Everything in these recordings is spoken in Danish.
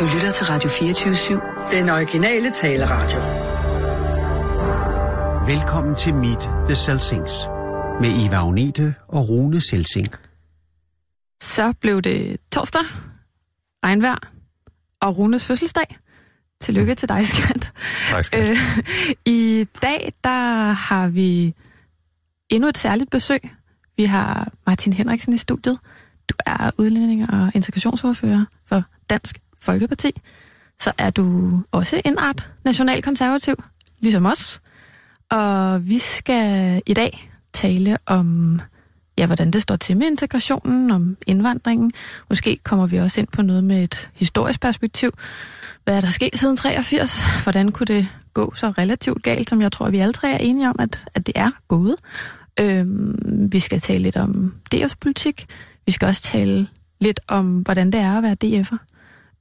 Du lytter til Radio 24-7. Den originale taleradio. Velkommen til Meet the Selsings med Eva Agnete og Rune Selsing. Så blev det torsdag, regnvejr og Runes fødselsdag. Tillykke til dig, skat. Tak skal øh, I dag, der har vi endnu et særligt besøg. Vi har Martin Henriksen i studiet. Du er udlænding og integrationsordfører for Dansk Folkeparti. Så er du også en art nationalkonservativ, ligesom os. Og vi skal i dag tale om, ja, hvordan det står til med integrationen, om indvandringen. Måske kommer vi også ind på noget med et historisk perspektiv. Hvad er der sket siden 83? Hvordan kunne det gå så relativt galt, som jeg tror, vi alle tre er enige om, at, at det er gået? Øhm, vi skal tale lidt om DF's politik. Vi skal også tale lidt om, hvordan det er at være DF'er.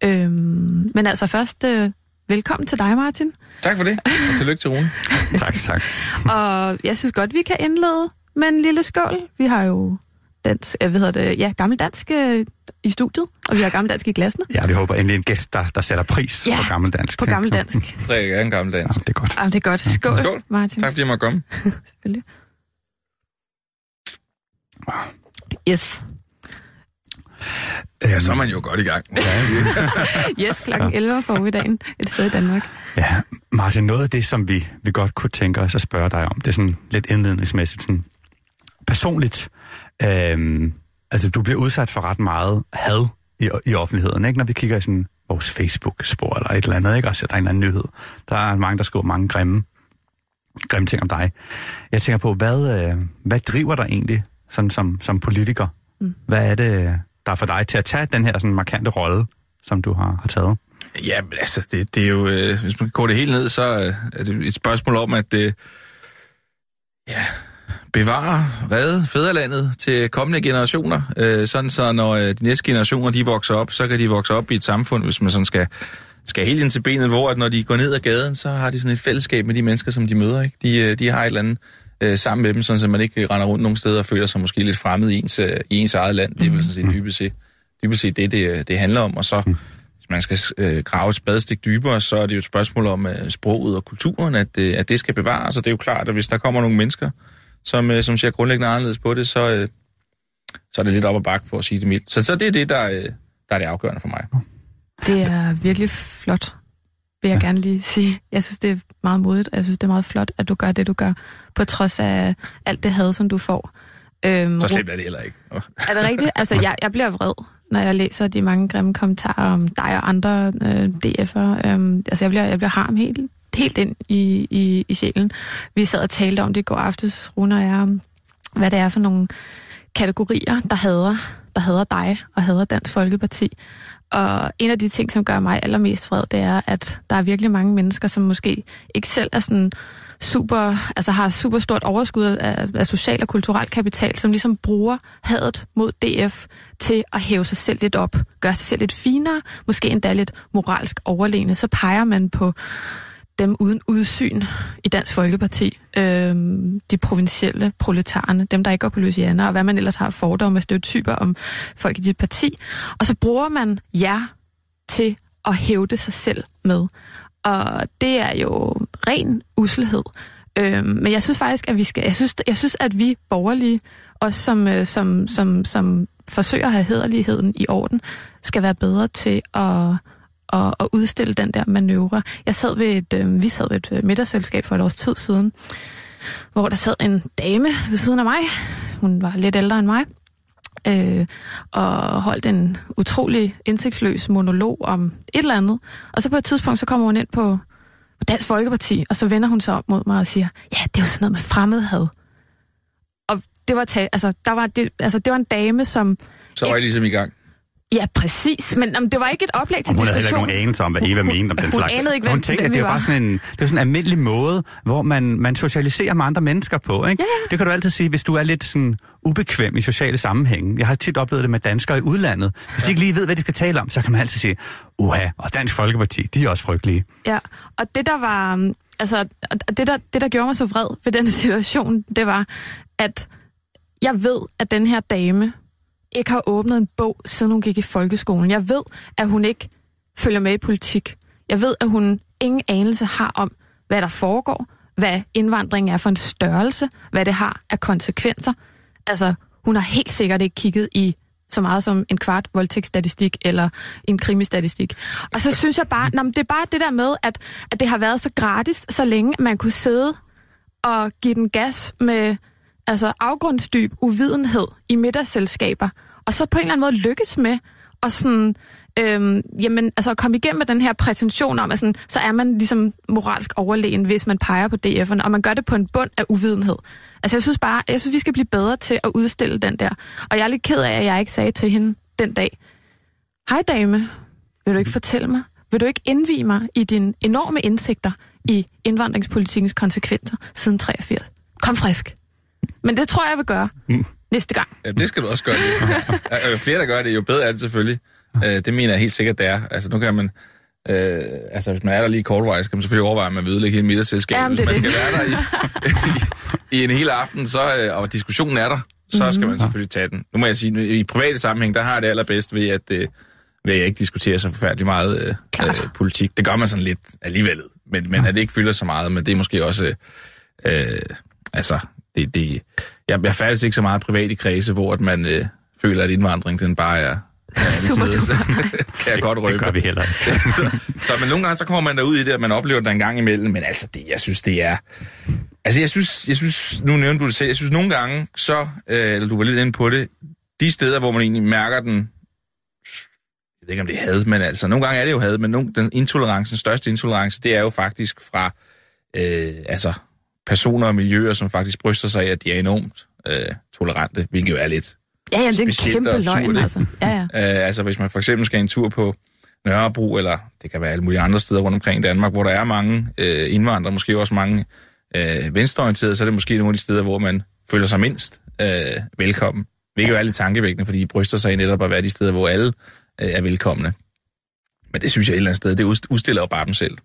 Øhm, men altså først, øh, velkommen til dig, Martin. Tak for det, og tillykke til Rune. tak, tak. Og jeg synes godt, vi kan indlede med en lille skål. Vi har jo dansk, hvad hedder det, ja, gammeldansk øh, i studiet, og vi har gammeldansk i glassene. Ja, vi håber endelig en gæst, der, der sætter pris Ja, på gammeldansk. På gammeldansk. Drikker gerne gammel dans. Ja, det er godt. Ah, det er godt. Skål, Skål. Martin. Tak fordi jeg måtte komme. Selvfølgelig. Yes. Ja, så er man jo godt i gang. Yes, klokken 11 om formiddagen et sted i Danmark. Ja, Martin, noget af det, som vi, vi godt kunne tænke os at spørge dig om, det er sådan lidt indledningsmæssigt, sådan personligt. Øhm, altså, du bliver udsat for ret meget had i, i offentligheden, ikke? Når vi kigger i sådan vores Facebook-spor eller et eller andet, ikke? Og ser der er en eller anden nyhed. Der er mange, der skriver mange grimme, grimme ting om dig. Jeg tænker på, hvad, øh, hvad driver dig egentlig sådan som, som politiker? Mm. Hvad er det, der er for dig til at tage den her sådan markante rolle, som du har, har taget? Ja, men altså, det, det er jo... Øh, hvis man går det helt ned, så øh, er det et spørgsmål om, at... Øh, ja, bevare, redde fædrelandet til kommende generationer. Øh, sådan så, når øh, de næste generationer, de vokser op, så kan de vokse op i et samfund, hvis man sådan skal, skal helt ind til benet, hvor at når de går ned ad gaden, så har de sådan et fællesskab med de mennesker, som de møder. Ikke? De, øh, de har et eller andet øh, sammen med dem, sådan så man ikke render rundt nogen steder og føler sig måske lidt fremmed i ens, øh, i ens eget land. Det er vel sådan set dybest set, dybest set det, det, det handler om. Og så, hvis man skal øh, grave et spadestik dybere, så er det jo et spørgsmål om øh, sproget og kulturen, at, øh, at det skal bevares. Og det er jo klart, at hvis der kommer nogle mennesker, som, øh, som ser grundlæggende anderledes på det, så, øh, så er det lidt op ad bakke for at sige det mildt. Så, så det er det, der, øh, der er det afgørende for mig. Det er virkelig flot, vil jeg ja. gerne lige sige. Jeg synes, det er meget modigt, og jeg synes, det er meget flot, at du gør det, du gør, på trods af alt det had, som du får. Øhm, Så slemt er det heller ikke. Er det rigtigt? Altså, jeg, jeg bliver vred, når jeg læser de mange grimme kommentarer om dig og andre øh, DF'er. Øhm, altså, jeg bliver, jeg bliver harm helt, helt ind i, i, i sjælen. Vi sad og talte om det i går aftes, Rune og jeg, om, hvad det er for nogle kategorier, der hader, der hader dig og hader Dansk Folkeparti. Og en af de ting, som gør mig allermest vred, det er, at der er virkelig mange mennesker, som måske ikke selv er sådan super, altså har super stort overskud af, af social og kulturel kapital, som ligesom bruger hadet mod DF til at hæve sig selv lidt op, gøre sig selv lidt finere, måske endda lidt moralsk overlegne. Så peger man på dem uden udsyn i Dansk Folkeparti, øh, de provincielle proletarerne, dem der ikke går på Louisiana, og hvad man ellers har fordomme altså, og stereotyper om folk i dit parti. Og så bruger man jer til at hævde sig selv med. Og det er jo ren uselhed. Øh, men jeg synes faktisk, at vi skal, jeg synes, jeg synes at vi borgerlige, også som, øh, som, som, som forsøger at have hederligheden i orden, skal være bedre til at, at, at udstille den der manøvre. Jeg sad ved et, øh, vi sad ved et øh, middagsselskab for et års tid siden, hvor der sad en dame ved siden af mig. Hun var lidt ældre end mig. Øh, og holdt en utrolig indsigtsløs monolog om et eller andet. Og så på et tidspunkt, så kommer hun ind på Dansk Folkeparti, og så vender hun sig op mod mig og siger, ja, det er jo sådan noget med fremmedhad. Og det var, ta- altså, der var, det, altså, det var en dame, som... Så var jeg ligesom i gang. Ja, præcis. Men um, det var ikke et oplæg til Og hun havde heller diskussion. ikke nogen anelse om, hvad Eva mente om den Hun slags. anede ikke, hun tænkte, at det var bare var. sådan en, det er sådan en almindelig måde, hvor man, man socialiserer med andre mennesker på. Ikke? Ja, ja. Det kan du altid sige, hvis du er lidt sådan ubekvem i sociale sammenhænge. Jeg har tit oplevet det med danskere i udlandet. Hvis de ikke lige ved, hvad de skal tale om, så kan man altid sige, uha, og Dansk Folkeparti, de er også frygtelige. Ja, og det der var, um, altså, og det der, det der gjorde mig så vred ved den situation, det var, at jeg ved, at den her dame ikke har åbnet en bog, siden hun gik i folkeskolen. Jeg ved, at hun ikke følger med i politik. Jeg ved, at hun ingen anelse har om, hvad der foregår, hvad indvandring er for en størrelse, hvad det har af konsekvenser. Altså, hun har helt sikkert ikke kigget i så meget som en kvart voldtægtsstatistik eller en krimistatistik. Og så synes jeg bare, nå, det er bare det der med, at, at det har været så gratis, så længe man kunne sidde og give den gas med altså afgrundsdyb uvidenhed i middagsselskaber, og så på en eller anden måde lykkes med at sådan, øhm, jamen, altså at komme igennem med den her prætension om, at sådan, så er man ligesom moralsk overlegen, hvis man peger på DF'erne, og man gør det på en bund af uvidenhed. Altså jeg synes bare, jeg synes, vi skal blive bedre til at udstille den der. Og jeg er lidt ked af, at jeg ikke sagde til hende den dag, hej dame, vil du ikke fortælle mig, vil du ikke indvige mig i dine enorme indsigter i indvandringspolitikens konsekvenser siden 83? Kom frisk. Men det tror jeg, jeg vil gøre næste gang. Ja, det skal du også gøre. Det. jo flere, der gør det, jo bedre er det selvfølgelig. Øh, det mener jeg helt sikkert, det er. Altså, nu kan man... Øh, altså, hvis man er der lige kortvejs, kan man selvfølgelig overveje, at man vil ødelægge hele middagsselskabet. Jamen, hvis det er man det. skal være der i, i, i en hel aften, så, øh, og diskussionen er der, så skal man selvfølgelig tage den. Nu må jeg sige, i private sammenhæng, der har jeg det allerbedst ved, at, øh, ved at jeg ikke diskuterer så forfærdeligt meget øh, Klart. øh, politik. Det gør man sådan lidt alligevel, men, men at det ikke fylder så meget, men det er måske også... Øh, altså, det, det, jeg, jeg færdes ikke så meget privat i kredse, hvor at man øh, føler, at indvandring den bare er... er Super kan jeg godt røbe. Det gør vi heller ikke. så, men nogle gange, så kommer man derud i det, at man oplever det en gang imellem, men altså, det, jeg synes, det er... Altså, jeg synes, jeg synes, nu nævnte du det selv, jeg synes nogle gange, så, øh, eller du var lidt inde på det, de steder, hvor man egentlig mærker den, jeg ved ikke, om det er had, men altså, nogle gange er det jo had, men nogle, den intolerance, den største intolerance, det er jo faktisk fra, øh, altså, personer og miljøer, som faktisk bryster sig af, at de er enormt øh, tolerante, hvilket jo er lidt Ja, ja, det er en kæmpe absurd, løgn, ikke? altså. Ja, ja. Øh, altså hvis man for eksempel skal en tur på Nørrebro, eller det kan være alle mulige andre steder rundt omkring i Danmark, hvor der er mange øh, indvandrere, måske også mange øh, venstreorienterede, så er det måske nogle af de steder, hvor man føler sig mindst øh, velkommen. Hvilket jo er lidt tankevækkende, fordi de bryster sig netop at være de steder, hvor alle øh, er velkomne. Men det synes jeg et eller andet sted, det udst- udstiller jo bare dem selv.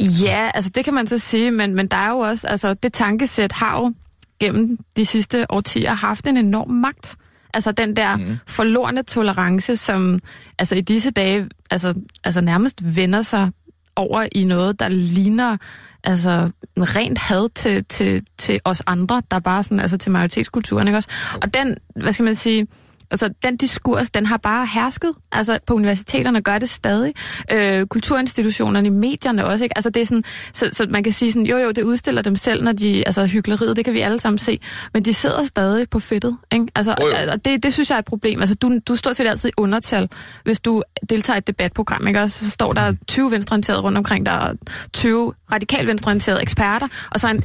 Ja, altså det kan man så sige, men, men der er jo også, altså det tankesæt har jo gennem de sidste årtier haft en enorm magt. Altså den der mm. forlorne tolerance, som altså i disse dage altså, altså nærmest vender sig over i noget, der ligner altså en rent had til, til, til os andre, der bare sådan, altså til majoritetskulturen, ikke også? Og den, hvad skal man sige, altså den diskurs, den har bare hersket. Altså på universiteterne gør det stadig. Øh, kulturinstitutionerne, i medierne også, ikke? Altså det er sådan, så, så man kan sige sådan, jo jo, det udstiller dem selv, når de, altså hyggeleriet, det kan vi alle sammen se, men de sidder stadig på fedtet, ikke? Altså, Jo, jo. og det, det synes jeg er et problem. Altså du, du står stort set altid i undertal, hvis du deltager i et debatprogram, ikke? Og så står der 20 venstreorienterede rundt omkring, der er 20 radikal venstreorienterede eksperter, og så en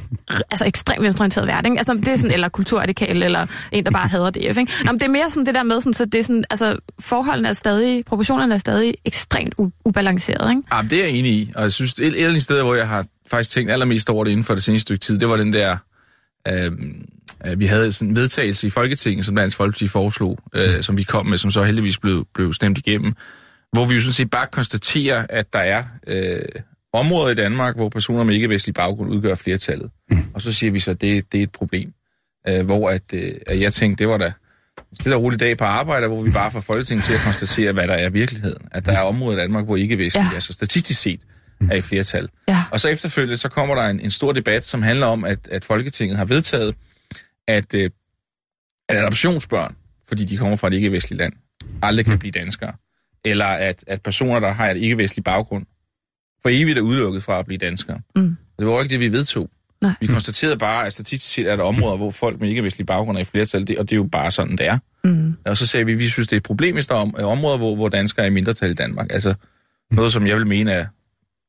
altså ekstremt venstreorienteret vært, ikke? Altså det er sådan, eller kulturradikal, eller en, der bare hader DF, ikke? Nå, men det er mere sådan det der med, sådan, så det er sådan, altså forholdene er stadig, proportionerne er stadig ekstremt u- ubalanceret, ikke? Ja, det er jeg enig i, og jeg synes, et, et af de steder, hvor jeg har faktisk tænkt allermest over det inden for det seneste stykke tid, det var den der, øh, vi havde sådan en vedtagelse i Folketinget, som Dansk Folkeparti foreslog, øh, som vi kom med, som så heldigvis blev, blev stemt igennem, hvor vi jo sådan set bare konstaterer, at der er øh, områder i Danmark, hvor personer med ikke-vestlig baggrund udgør flertallet. Og så siger vi så, at det, det er et problem. Øh, hvor at, øh, at jeg tænkte, det var da stille og rolig dag på arbejde, hvor vi bare får Folketinget til at konstatere, hvad der er virkeligheden. At der er områder i Danmark, hvor ikke-vestlige, Ja. ja. altså statistisk set, er i flertal. Ja. Og så efterfølgende, så kommer der en, en stor debat, som handler om, at, at Folketinget har vedtaget, at, øh, at adoptionsbørn, fordi de kommer fra et ikke-vestligt land, aldrig kan blive danskere. Eller at, at personer, der har et ikke-vestlig baggrund, for evigt er udelukket fra at blive danskere. Mm. Det var jo ikke det, vi vedtog. Nej. Vi konstaterede bare, at statistisk set er der områder, hvor folk med ikke-vestlig baggrund er i flertal, det, og det er jo bare sådan, det er. Mm. Og så sagde vi, at vi synes, det er et problem, hvis der er er områder, hvor, hvor danskere er i mindretal i Danmark. Altså noget, som jeg vil mene er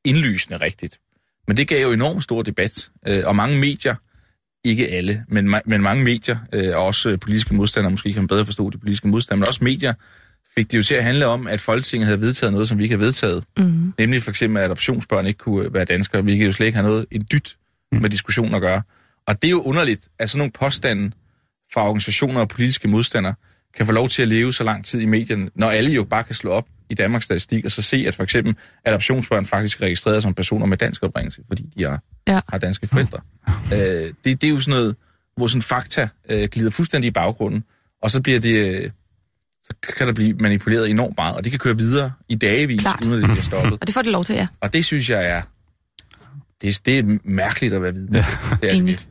indlysende rigtigt. Men det gav jo enormt stor debat, øh, og mange medier, ikke alle, men, ma- men mange medier, øh, og også øh, politiske modstandere, måske kan man bedre forstå de politiske modstandere, men også medier, fik det jo til at handle om, at Folketinget havde vedtaget noget, som vi ikke har vedtaget. Mm. Nemlig for eksempel, at adoptionsbørn ikke kunne øh, være danskere, hvilket jo slet ikke har noget en dyt med diskussionen at gøre. Og det er jo underligt, at sådan nogle påstande fra organisationer og politiske modstandere kan få lov til at leve så lang tid i medierne, når alle jo bare kan slå op i Danmarks statistik og så se, at for eksempel adoptionsbørn faktisk er registreret som personer med dansk oprindelse, fordi de har, Ja. har danske forældre. Øh, det, det er jo sådan noget, hvor sådan fakta øh, glider fuldstændig i baggrunden, og så bliver det, øh, så kan der blive manipuleret enormt meget, og det kan køre videre i dagevis, Klart. uden at det bliver stoppet. Og det får det lov til, ja. Og det synes jeg er... Det, er- det er mærkeligt at være vidne til. Det er det Enig. virkelig.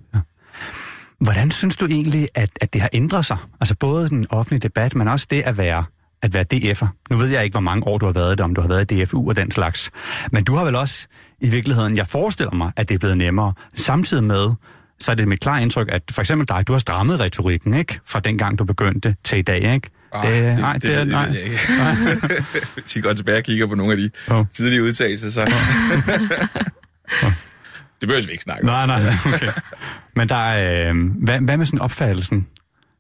Hvordan synes du egentlig, at, at det har ændret sig? Altså både den offentlige debat, men også det at være, at være DF'er. Nu ved jeg ikke, hvor mange år du har været det, om du har været i DFU og den slags. Men du har vel også i virkeligheden, jeg forestiller mig, at det er blevet nemmere. Samtidig med, så er det mit klare indtryk, at for eksempel dig, du har strammet retorikken, ikke? Fra dengang du begyndte til i dag, ikke? Ah, nej, det, er, ved- nej. ved jeg ikke. Hvis I går tilbage og kigger på nogle af de Åh. tidlige udtalelser, så... det behøver vi ikke snakke om. Nej, nej, okay. Men der er, øh, hvad, hvad med sådan opfattelsen?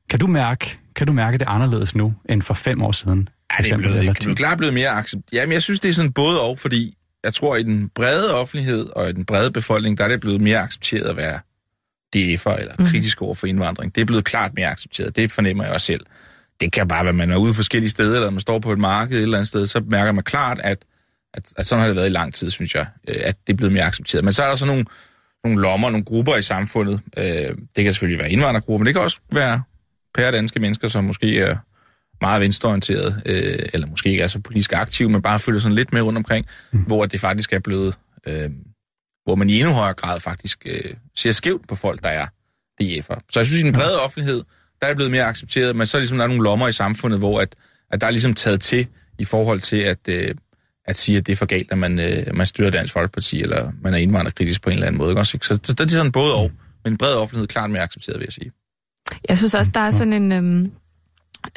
Kan du mærke, kan du mærke det anderledes nu, end for fem år siden? Ja, det er blevet, eller det er klart blevet mere accept. Jamen, jeg synes, det er sådan både og, fordi jeg tror, i den brede offentlighed og i den brede befolkning, der er det blevet mere accepteret at være DF'er eller Mhm. kritisk over for indvandring. Det er blevet klart mere accepteret. Det fornemmer jeg også selv. Det kan bare være, at man er ude forskellige steder, eller man står på et marked et eller andet sted, så mærker man klart, at, at, at sådan har det været i lang tid, synes jeg, øh, at det er blevet mere accepteret. Men så er der så nogle, nogle lommer, nogle grupper i samfundet. Øh, det kan selvfølgelig være indvandrergrupper, men det kan også være pære danske mennesker, som måske er meget venstreorienteret, øh, eller måske ikke er så politisk aktiv, men bare følger sådan lidt med rundt omkring, mm. hvor det faktisk er blevet, øh, hvor man i endnu højere grad faktisk øh, ser skævt på folk, der er DF'er. Så jeg synes, i den brede offentlighed, der er det blevet mere accepteret, men så er ligesom, der er nogle lommer i samfundet, hvor at, at der er ligesom taget til i forhold til at, øh, at sige, at det er for galt, at man, øh, man styrer Dansk Folkeparti, eller man er indvandrerkritisk på en eller anden måde. Ikke? Også, ikke? Så, så det er sådan både og, men den brede offentlighed klart mere accepteret, vil jeg sige. Jeg synes også, der er sådan en... Øhm,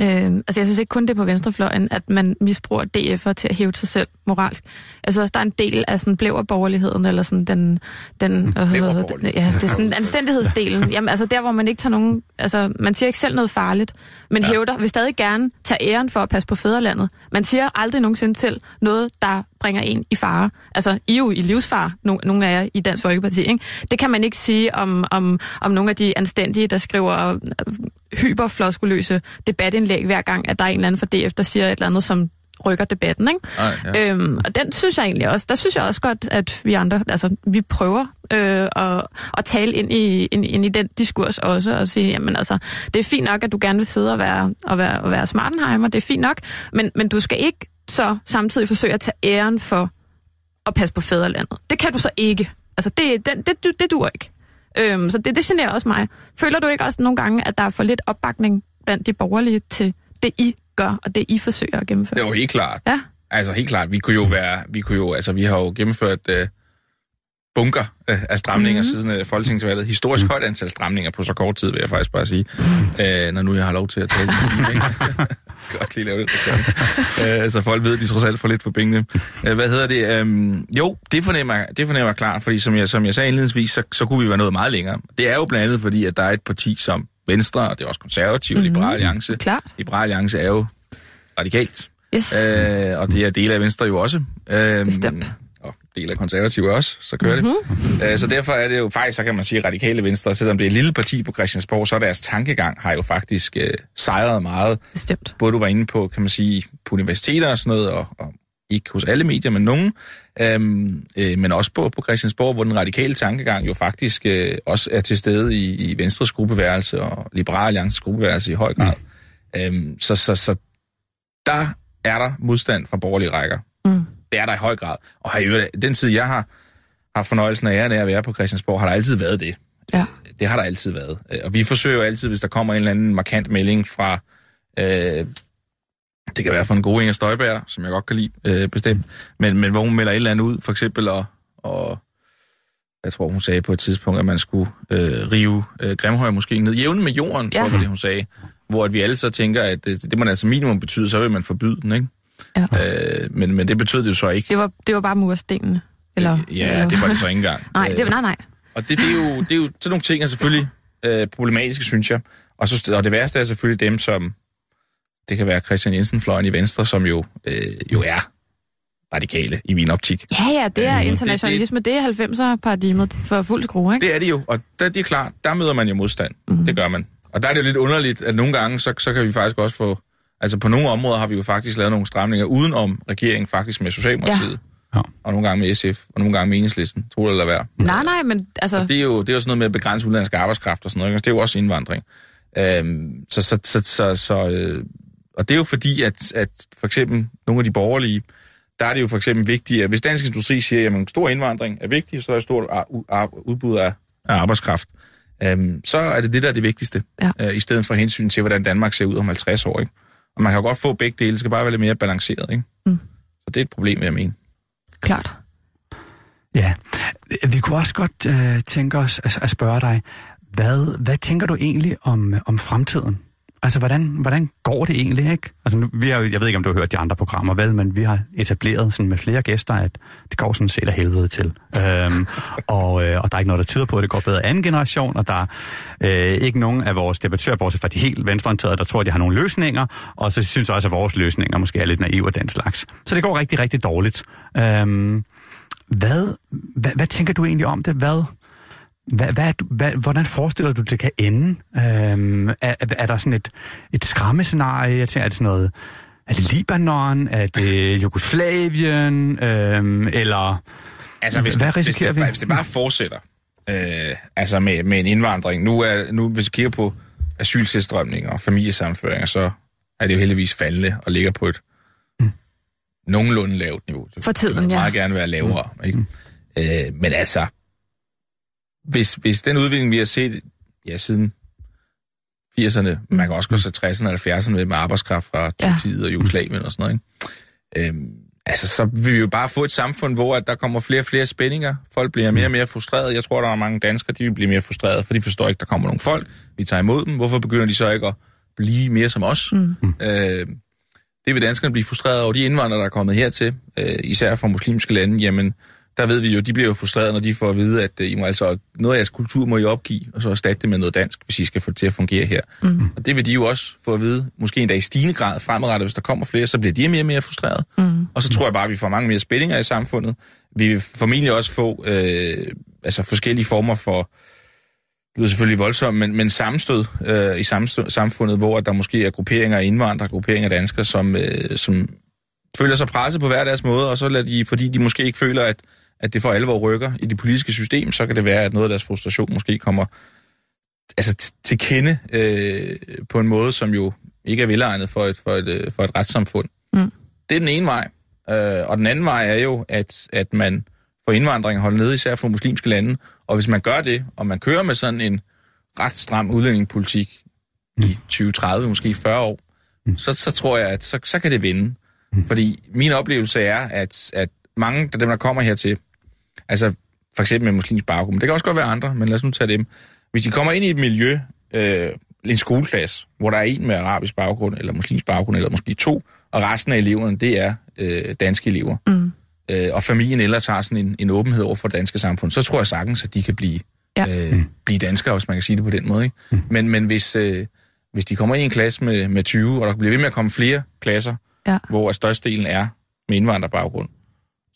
øhm, altså, jeg synes ikke kun det er på venstrefløjen, at man misbruger DF'er til at hæve sig selv moralsk. Jeg synes også, der er en del af sådan blæverborgerligheden, eller sådan den... den øh, Blæverborgerlighed. ja, det er sådan anstændighedsdelen. Jamen, altså der, hvor man ikke tager nogen... Altså, man siger ikke selv noget farligt, men ja. hævder, vil stadig gerne tage æren for at passe på fædrelandet. Man siger aldrig nogensinde selv noget, der bringer en i fare. Altså, I er jo i livsfare, no, nogle af jer i Dansk Folkeparti, ikke? Det kan man ikke sige om, om, om nogle af de anstændige, der skriver øh, hyperfloskuløse debatindlæg hver gang, at der er en eller anden fra DF, der siger et eller andet, som rykker debatten, ikke? Ej, ja. Øhm, og den synes jeg egentlig også, der synes jeg også godt, at vi andre, altså vi prøver øh, at, at tale ind i, ind, ind i den diskurs også, og sige, jamen altså, det er fint nok, at du gerne vil sidde og være, og være, og være smartenheimer, det er fint nok, men, men du skal ikke så samtidig forsøge at tage æren for at passe på fædrelandet. Det kan du så ikke. Altså, det, det, det, det duer ikke. Øhm, så det, det generer også mig. Føler du ikke også nogle gange, at der er for lidt opbakning blandt de borgerlige til det, I gør, og det, I forsøger at gennemføre? Det er jo helt klart. Ja. Altså helt klart, vi kunne jo være, vi kunne jo, altså vi har jo gennemført øh, bunker øh, af stramninger Mhm. mm. siden øh, folketingsvalget. Historisk mm. højt antal stramninger på så kort tid, vil jeg faktisk bare sige. Øh, når nu jeg har lov til at tale. Godt lige lave det. øh, så folk ved, at de trods alt får lidt for pengene. Øh, hvad hedder det? Øhm, jo, det fornemmer, det fornemmer jeg klart, fordi som jeg, som jeg sagde indledningsvis, så, så kunne vi være noget meget længere. Det er jo blandt andet fordi, at der er et parti som Venstre, og det er også konservativt, mm-hmm. Liberal Alliance. Klart. Liberal Alliance er jo radikalt. Yes. Øh, og det er dele af Venstre jo også. Øh, Bestemt. Og dele af konservative også, så kører mm-hmm. det. Øh, så derfor er det jo faktisk, så kan man sige, radikale Venstre, selvom det er et lille parti på Christiansborg, så er deres tankegang har jo faktisk øh, sejret meget. Bestemt. Både du var inde på, kan man sige, på universiteter og sådan noget, og, og ikke hos alle medier, men nogen, øhm, øh, men også på, på Christiansborg, hvor den radikale tankegang jo faktisk øh, også er til stede i, i Venstres gruppeværelse og Liberal Alliances gruppeværelse i høj grad. Mm. Øhm, så, så, så der er der modstand fra borgerlige rækker. Det er der i høj grad. Og har i øvrigt, den tid, jeg har har fornøjelsen af æren af at være på Christiansborg, har der altid været det. Ja. Det har der altid været. Øh, Og vi forsøger jo altid, hvis der kommer en eller anden markant melding fra, øh, det kan være fra en god Inger Støjberg, som jeg godt kan lide, øh, bestemt, men, men hvor hun melder et eller andet ud, for eksempel, og, og jeg tror, hun sagde på et tidspunkt, at man skulle øh, rive øh, Grimhøj måske ned, jævne med jorden, tror Ja. jeg, var det hun sagde. Hvor at vi alle så tænker, at det, det må altså minimum betyde, så vil man forbyde den, ikke? Ja. Øh, men, men det betød det jo så ikke. Det var, det var bare murstenene. Eller, ja, eller... det var det så ikke engang. Nej, det, Øh, nej, nej. og det, det, er jo, det er jo sådan nogle ting er selvfølgelig øh, problematiske, synes jeg. Og, så, og det værste er selvfølgelig dem, som... Det kan være Christian Jensen-fløjen i Venstre, som jo, øh, jo er radikale i min optik. Ja, ja, det er det- internationalisme. Det er 90'er-paradigmet for fuld skrue, ikke? Det er det jo, og der, det er klart, der møder man jo modstand. Mm. Det gør man. Og der er det jo lidt underligt, at nogle gange, så, så kan vi faktisk også få... Altså på nogle områder har vi jo faktisk lavet nogle stramninger udenom regeringen, faktisk med Socialdemokratiet. Ja. Og nogle gange med SF, og nogle gange med Enhedslisten. Tro det eller være. Nej, nej, men altså... Og det er jo, det er jo sådan noget med at begrænse udenlandsk arbejdskraft og sådan noget. ikke? Det er jo også indvandring. Øhm, så, så, så, så, så øh, og det er jo fordi, at, at for eksempel nogle af de borgerlige, der er det jo for eksempel vigtigt, at hvis dansk industri siger, at stor indvandring er vigtig, så er der stort udbud af, af arbejdskraft, øhm, så er det det, der er det vigtigste, ja. øh, i stedet for hensyn til, hvordan Danmark ser ud om 50 år. Ikke? Og man kan jo godt få begge dele, det skal bare være lidt mere balanceret. Ikke? Mm. Så det er et problem, jeg mene. Klart. Ja, vi kunne også godt øh, tænke os at, at spørge dig, hvad, hvad tænker du egentlig om, om fremtiden? Altså, hvordan, hvordan går det egentlig, ikke? Altså, nu, vi har, jeg ved ikke, om du har hørt de andre programmer, vel, men vi har etableret sådan med flere gæster, at det går sådan set af helvede til. øhm, og, øh, og der er ikke noget, der tyder på, at det går bedre anden generation, og der er øh, ikke nogen af vores debattører, bortset fra de helt venstreorienterede, der tror, at de har nogle løsninger, og så synes jeg også, at vores løsninger måske er lidt naive af den slags. Så det går rigtig, rigtig dårligt. Øhm, hvad, hvad, hvad tænker du egentlig om det? Hvad, hvad, hvad, hvad, hvordan forestiller du, det kan ende? Øhm, er, er der sådan et, et skræmmescenarie? Jeg tænker, er det sådan noget... Er det Libanon? Er det Jugoslavien? Øhm, eller... Altså, hvis, hvad det, hvis, det, vi? hvis det bare fortsætter, øh, altså med, med en indvandring, nu, er, nu hvis vi kigger på asyltilstrømning og familiesamføringer, så er det jo heldigvis faldende og ligger på et mm. nogenlunde lavt niveau. For tiden, ja. Det meget gerne være lavere. Mm. Ikke? Øh, men altså, hvis, hvis den udvikling, vi har set ja, siden 80'erne, mm. man kan også gå til 60'erne og 70'erne med, med arbejdskraft fra Tyrkiet ja. og Jugoslavien og sådan noget, ikke? Øhm, altså, så vil vi jo bare få et samfund, hvor at der kommer flere og flere spændinger. Folk bliver mere og mere frustrerede. Jeg tror, der er mange danskere, de vil blive mere frustrerede, for de forstår ikke, der kommer nogle folk. Vi tager imod dem. Hvorfor begynder de så ikke at blive mere som os? Mm. Øh, det vil danskerne blive frustrerede over. De indvandrere, der er kommet hertil, øh, især fra muslimske lande, jamen, der ved vi jo, de bliver jo frustrerede, når de får at vide, at uh, I må altså, noget af jeres kultur må I opgive, og så erstatte det med noget dansk, hvis I skal få det til at fungere her. Mm. Og det vil de jo også få at vide, måske endda i stigende grad fremadrettet, hvis der kommer flere, så bliver de mere og mere frustrerede. Mm. Og så tror jeg bare, at vi får mange mere spændinger i samfundet. Vi vil formentlig også få øh, altså forskellige former for, det er selvfølgelig voldsomt, men, men sammenstød øh, i sammenstød, samfundet, hvor der måske er grupperinger af indvandrere, grupperinger af danskere, som, øh, som føler sig presset på hver deres måde, og så lader de, fordi de måske ikke føler, at at det for alvor rykker i det politiske system, så kan det være, at noget af deres frustration måske kommer altså, til kende øh, på en måde, som jo ikke er velegnet for et, for et, øh, for et retssamfund. Mm. Det er den ene vej. Øh, og den anden vej er jo, at, at man får indvandring holdt nede, især for muslimske lande. Og hvis man gør det, og man kører med sådan en ret stram udlændingepolitik mm. i 20-30, måske 40 år, mm. så, så tror jeg, at så, så kan det vinde. Mm. Fordi min oplevelse er, at, at mange af dem, der kommer hertil, Altså for eksempel med muslimsk baggrund. Det kan også godt være andre, men lad os nu tage dem. Hvis de kommer ind i et miljø, øh, en skoleklasse, hvor der er en med arabisk baggrund, eller muslimsk baggrund, eller måske to, og resten af eleverne, det er øh, danske elever, mm. øh, og familien ellers har sådan en, en åbenhed over for det danske samfund, så tror jeg sagtens, at de kan blive, ja. øh, blive danskere, hvis man kan sige det på den måde. Ikke? Mm. Men, men hvis, øh, hvis de kommer ind i en klasse med, med 20, og der bliver ved med at komme flere klasser, ja. hvor størstedelen er med indvandrerbaggrund,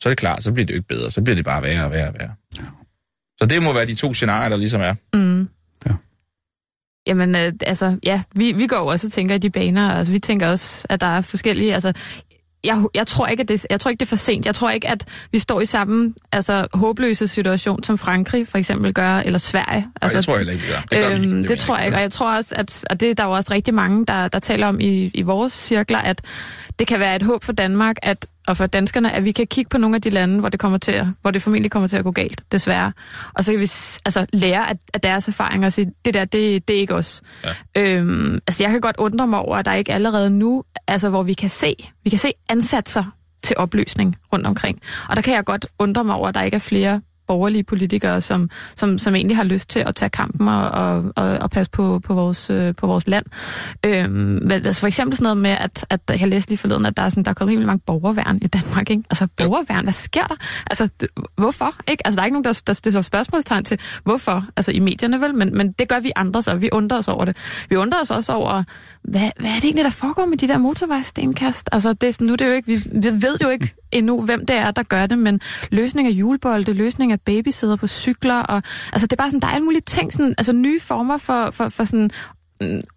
så er det klart, så bliver det jo ikke bedre. Så bliver det bare værre og værre og værre. Ja. Så det må være de to scenarier, der ligesom er. Mm. Ja. Jamen, øh, altså, ja, vi, vi går også og tænker i de baner. Altså, vi tænker også, at der er forskellige... Altså, jeg, jeg, tror ikke, at det, jeg tror ikke, det er for sent. Jeg tror ikke, at vi står i samme altså, håbløse situation, som Frankrig for eksempel gør, eller Sverige. Altså, Nej, det tror jeg heller ikke, det gør. Det, øhm, det, det, det tror jeg ikke, og jeg tror også, at og det der er jo også rigtig mange, der, der taler om i, i vores cirkler, at det kan være et håb for Danmark, at og for danskerne, at vi kan kigge på nogle af de lande, hvor det, kommer til at, hvor det formentlig kommer til at gå galt, desværre. Og så kan vi altså, lære af, af deres erfaringer og sige, det der, det, det er ikke os. Ja. Øhm, altså, jeg kan godt undre mig over, at der ikke allerede nu, altså, hvor vi kan se, vi kan se ansatser til opløsning rundt omkring. Og der kan jeg godt undre mig over, at der ikke er flere borgerlige politikere, som, som, som egentlig har lyst til at tage kampen og, og, og, og passe på, på, vores, øh, på vores land. Øhm, men, altså for eksempel sådan noget med, at, at jeg læste lige forleden, at der er, sådan, der er kommet rimelig mange borgerværn i Danmark. Ikke? Altså borgerværn, hvad sker der? Altså hvorfor? Ikke? Altså der er ikke nogen, der, der, der spørgsmålstegn til, hvorfor? Altså i medierne vel, men, men det gør vi andre så. Vi undrer os over det. Vi undrer os også over, hvad, hvad er det egentlig, der foregår med de der motorvejsstenkast? Altså, det, nu det er jo ikke, vi, ved jo ikke endnu, hvem det er, der gør det, men løsning af julebolde, løsning af babysæder på cykler, og altså, det er bare sådan, der er alle mulige ting, sådan, altså nye former for, for, for sådan mm,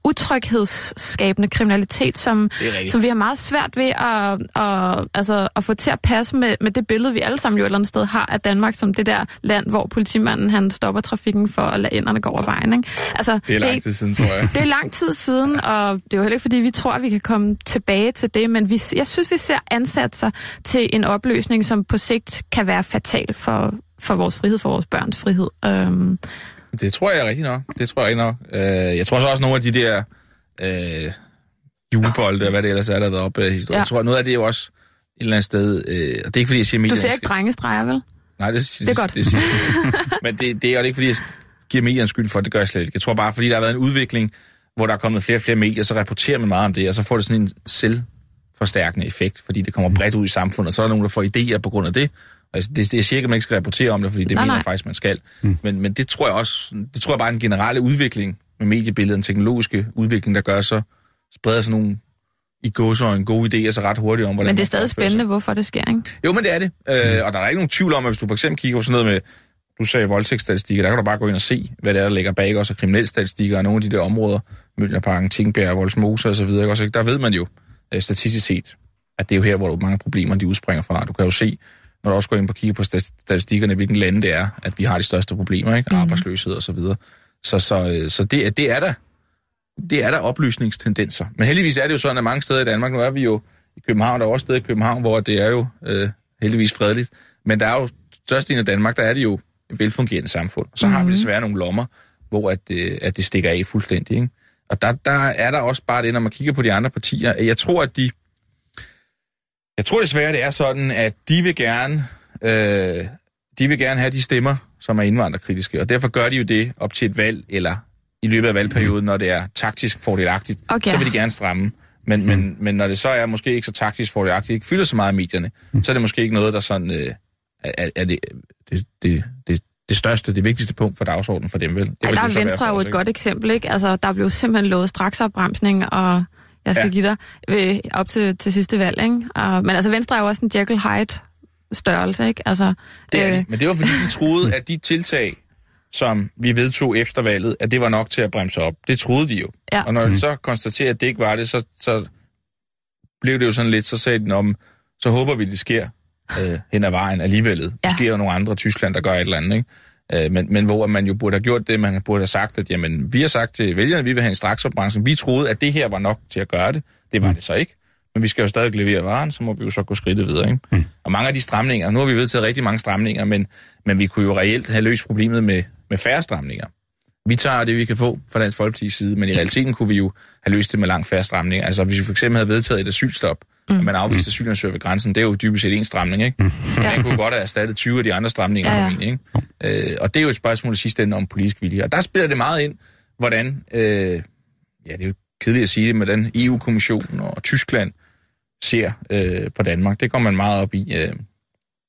utryghedsskabende kriminalitet, som, som vi har meget svært ved at, at, altså, at få til at passe med, med det billede, vi alle sammen jo et eller andet sted har af Danmark som det der land, hvor politimanden han stopper trafikken for at lade enderne gå over vejen. Ikke? Altså, Det er lang tid siden, tror jeg. det er lang tid siden, og det er jo heller ikke, fordi vi tror, at vi kan komme tilbage til det, men vi, jeg synes, vi ser ansatser til en opløsning, som på sigt kan være fatal for, for vores frihed, for vores børns frihed. Øhm, Det tror jeg rigtigt nok. Det tror jeg ikke nok. Øh, jeg tror så også nogle af de der øh, julebolde, og hvad det ellers er, der har været oppe i historien. Ja. Jeg tror, noget af det er jo også et eller andet sted... Øh, og det er ikke, fordi jeg siger, du medierne ser ikke drengestreger, vel? Nej, det, Det er godt. Det, jeg. Men det, det er jo ikke, fordi jeg giver medierne skyld for, det gør jeg slet ikke. Jeg tror bare, fordi der har været en udvikling, hvor der er kommet flere og flere medier, så rapporterer man meget om det, og så får det sådan en selvforstærkende effekt, fordi det kommer bredt ud i samfundet, og så er der nogen, der får idéer på grund af det. Altså, det, det er sikkert, at man ikke skal rapportere om det, fordi det Nej, mener nej. jeg faktisk, man skal. Mm. Men, men det tror jeg også, det tror jeg bare er en generelle udvikling med mediebilledet, en teknologiske udvikling, der gør så, spreder sådan nogle i gåsøjne gode idéer så ret hurtigt om, hvordan Men det er stadig spændende, hvorfor det sker, ikke? Jo, men det er det. Øh, og der er ikke nogen tvivl om, at hvis du for eksempel kigger på sådan noget med, du sagde voldtægtsstatistikker, der kan du bare gå ind og se, hvad det er, der ligger bag også af kriminalstatistikker og nogle af de der områder, Møllerparken, Tingbjerg, Voldsmose og så videre. Også, ikke? Der ved man jo øh, statistisk set, at det er jo her, hvor mange problemer de udspringer fra. Du kan jo se, når du også går ind og kigger på stat- statistikkerne, hvilken lande det er, at vi har de største problemer, ikke? Arbejdsløshed og så videre. Så, så, øh, så det, er- det er der det er der oplysningstendenser. Men heldigvis er det jo sådan, at mange steder i Danmark, nu er vi jo i København, der er også steder i København, hvor det er jo øh, heldigvis fredeligt, men der er jo størstedelen af Danmark, der er det jo et velfungerende samfund. Så har vi desværre nogle lommer, hvor at, øh, at det stikker af fuldstændig. Ikke? Og der, der er der også bare det, når man kigger på de andre partier, jeg tror, at de... Jeg tror desværre, det er sådan, at de vil gerne... Øh, de vil gerne have de stemmer, som er indvandrerkritiske, og derfor gør de jo det op til et valg, eller i løbet af valgperioden, når det er taktisk fordelagtigt, Okay. så vil de gerne stramme. Men, men, men når det så er måske ikke så taktisk fordelagtigt, ikke fylder så meget i medierne, så er det måske ikke noget, der sådan, øh, er, er det, det, det, det, det største, det vigtigste punkt for dagsordenen for dem, vel? Det vil der det er Venstre jo et ikke? godt eksempel, ikke? Altså, der blev simpelthen lovet straksopbremsning, og jeg skal Ja. give dig øh, op til, til sidste valg, ikke? Og, men altså, Venstre er jo også en Jekyll Hyde størrelse, ikke? Altså, Det er de. Men det var fordi, de troede, at de tiltag, som vi vedtog efter valget, at det var nok til at bremse op. Det troede de jo. Ja. Og når de så konstaterer, at det ikke var det, så, så blev det jo sådan lidt, så sagde de om, så håber vi, det sker øh, hen ad vejen alligevel. Ja. Måske er der nogle andre Tyskland, der gør et eller andet, ikke? Øh, men, men hvor man jo burde have gjort det, man burde have sagt, at jamen, vi har sagt til vælgerne, at vi vil have en straksopbremsning. Vi troede, at det her var nok til at gøre det. Det var det så ikke. Men vi skal jo stadig levere varen, så må vi jo så gå skridtet videre. Ikke? Mm. Og mange af de stramninger, nu har vi vedtaget rigtig mange stramninger, men, men vi kunne jo reelt have løst problemet med, med færre stramninger. Vi tager det, vi kan få fra Dansk Folkeparti's side, men i realiteten kunne vi jo have løst det med langt færre stramninger. Altså hvis vi for eksempel havde vedtaget et asylstop, mm. at man afviste asylansøgere ved grænsen, det er jo dybest set en stramning, ikke? Mm. Man kunne godt have erstattet 20 af de andre stramninger, Ja, ja, ja. Ikke? Øh, og det er jo et spørgsmål i sidste ende om politisk vilje. Og der spiller det meget ind, hvordan, øh, ja det er jo kedeligt at sige det, men den EU-kommission og Tyskland ser øh, på Danmark. Det kommer man meget op i. Øh,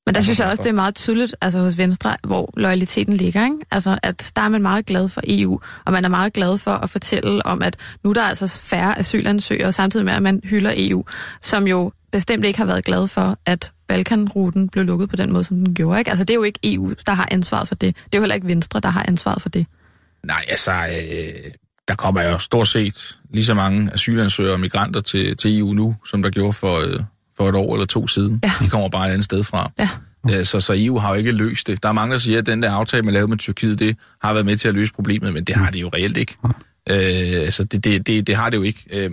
Men der synes jeg også, det er meget tydeligt altså hos Venstre, hvor loyaliteten ligger. Ikke? Altså, at der er man meget glad for EU, og man er meget glad for at fortælle om, at nu er der altså færre asylansøgere, samtidig med, at man hylder EU, som jo bestemt ikke har været glad for, at Balkanruten blev lukket på den måde, som den gjorde. Ikke? Altså, det er jo ikke EU, der har ansvaret for det. Det er jo heller ikke Venstre, der har ansvaret for det. Nej, altså, øh, der kommer jo stort set lige så mange asylansøgere og migranter til, til EU nu, som der gjorde for, øh, for et år eller to siden. Ja. De kommer bare et andet sted fra. Ja. Øh, så, så EU har jo ikke løst det. Der er mange, der siger, at den der aftale, man lavede med Tyrkiet, det har været med til at løse problemet, men det har det jo reelt ikke. Øh, altså, det, det, det, det har det jo ikke. Øh,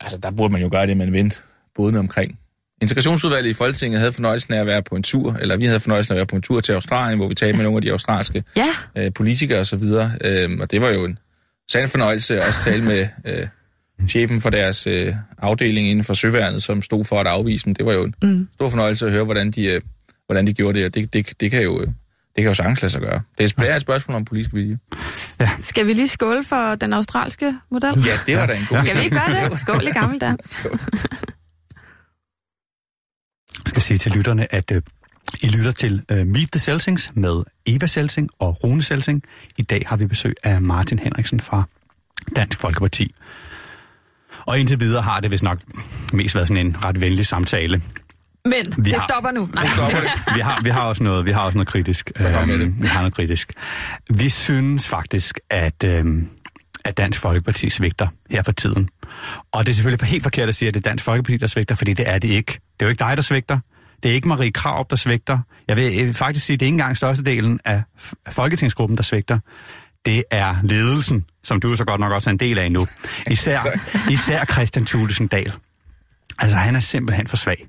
altså, der burde man jo gøre det, man vendte bådene omkring. Integrationsudvalget i Folketinget havde fornøjelsen af at være på en tur, eller vi havde fornøjelsen af at være på en tur til Australien, hvor vi talte med nogle af de australske Ja, øh, politikere og så videre. Øh, og det var jo en sand fornøjelse at også tale med øh, chefen for deres øh, afdeling inden for Søværnet, som stod for at afvise dem. Det var jo en mm. stor fornøjelse at høre, hvordan de, øh, hvordan de gjorde det, og det, det, det kan jo... Øh, det kan jo sagtens lade sig gøre. Det er et spørgsmål om politisk vilje. skal vi lige skåle for den australske model? Ja, det var da en god Skal vi ikke gøre det? Skål i gammeldansk. Jeg skal sige til lytterne, at øh, I lytter til øh, Meet the Selsings med Eva Selsing og Rune Selsing. I dag har vi besøg af Martin Henriksen fra Dansk Folkeparti. Og indtil videre har det vist nok mest været sådan en ret venlig samtale. Men Vi det har- stopper nu. Nej. Vi har, vi har også noget, vi har også noget kritisk. Øhm, vi har noget kritisk. Vi synes faktisk, at, øhm, at Dansk Folkeparti svigter her for tiden. Og det er selvfølgelig for helt forkert at sige, at det er Dansk Folkeparti, der svigter, fordi det er det ikke. Det er jo ikke dig, der svigter. Det er ikke Marie Krav, der svigter. Jeg vil, jeg vil faktisk sige, at det er ikke engang størstedelen af Folketingsgruppen, der svigter. Det er ledelsen, som du så godt nok også er en del af nu. Især, især Christian Thulesen Dahl. Altså, han er simpelthen for svag.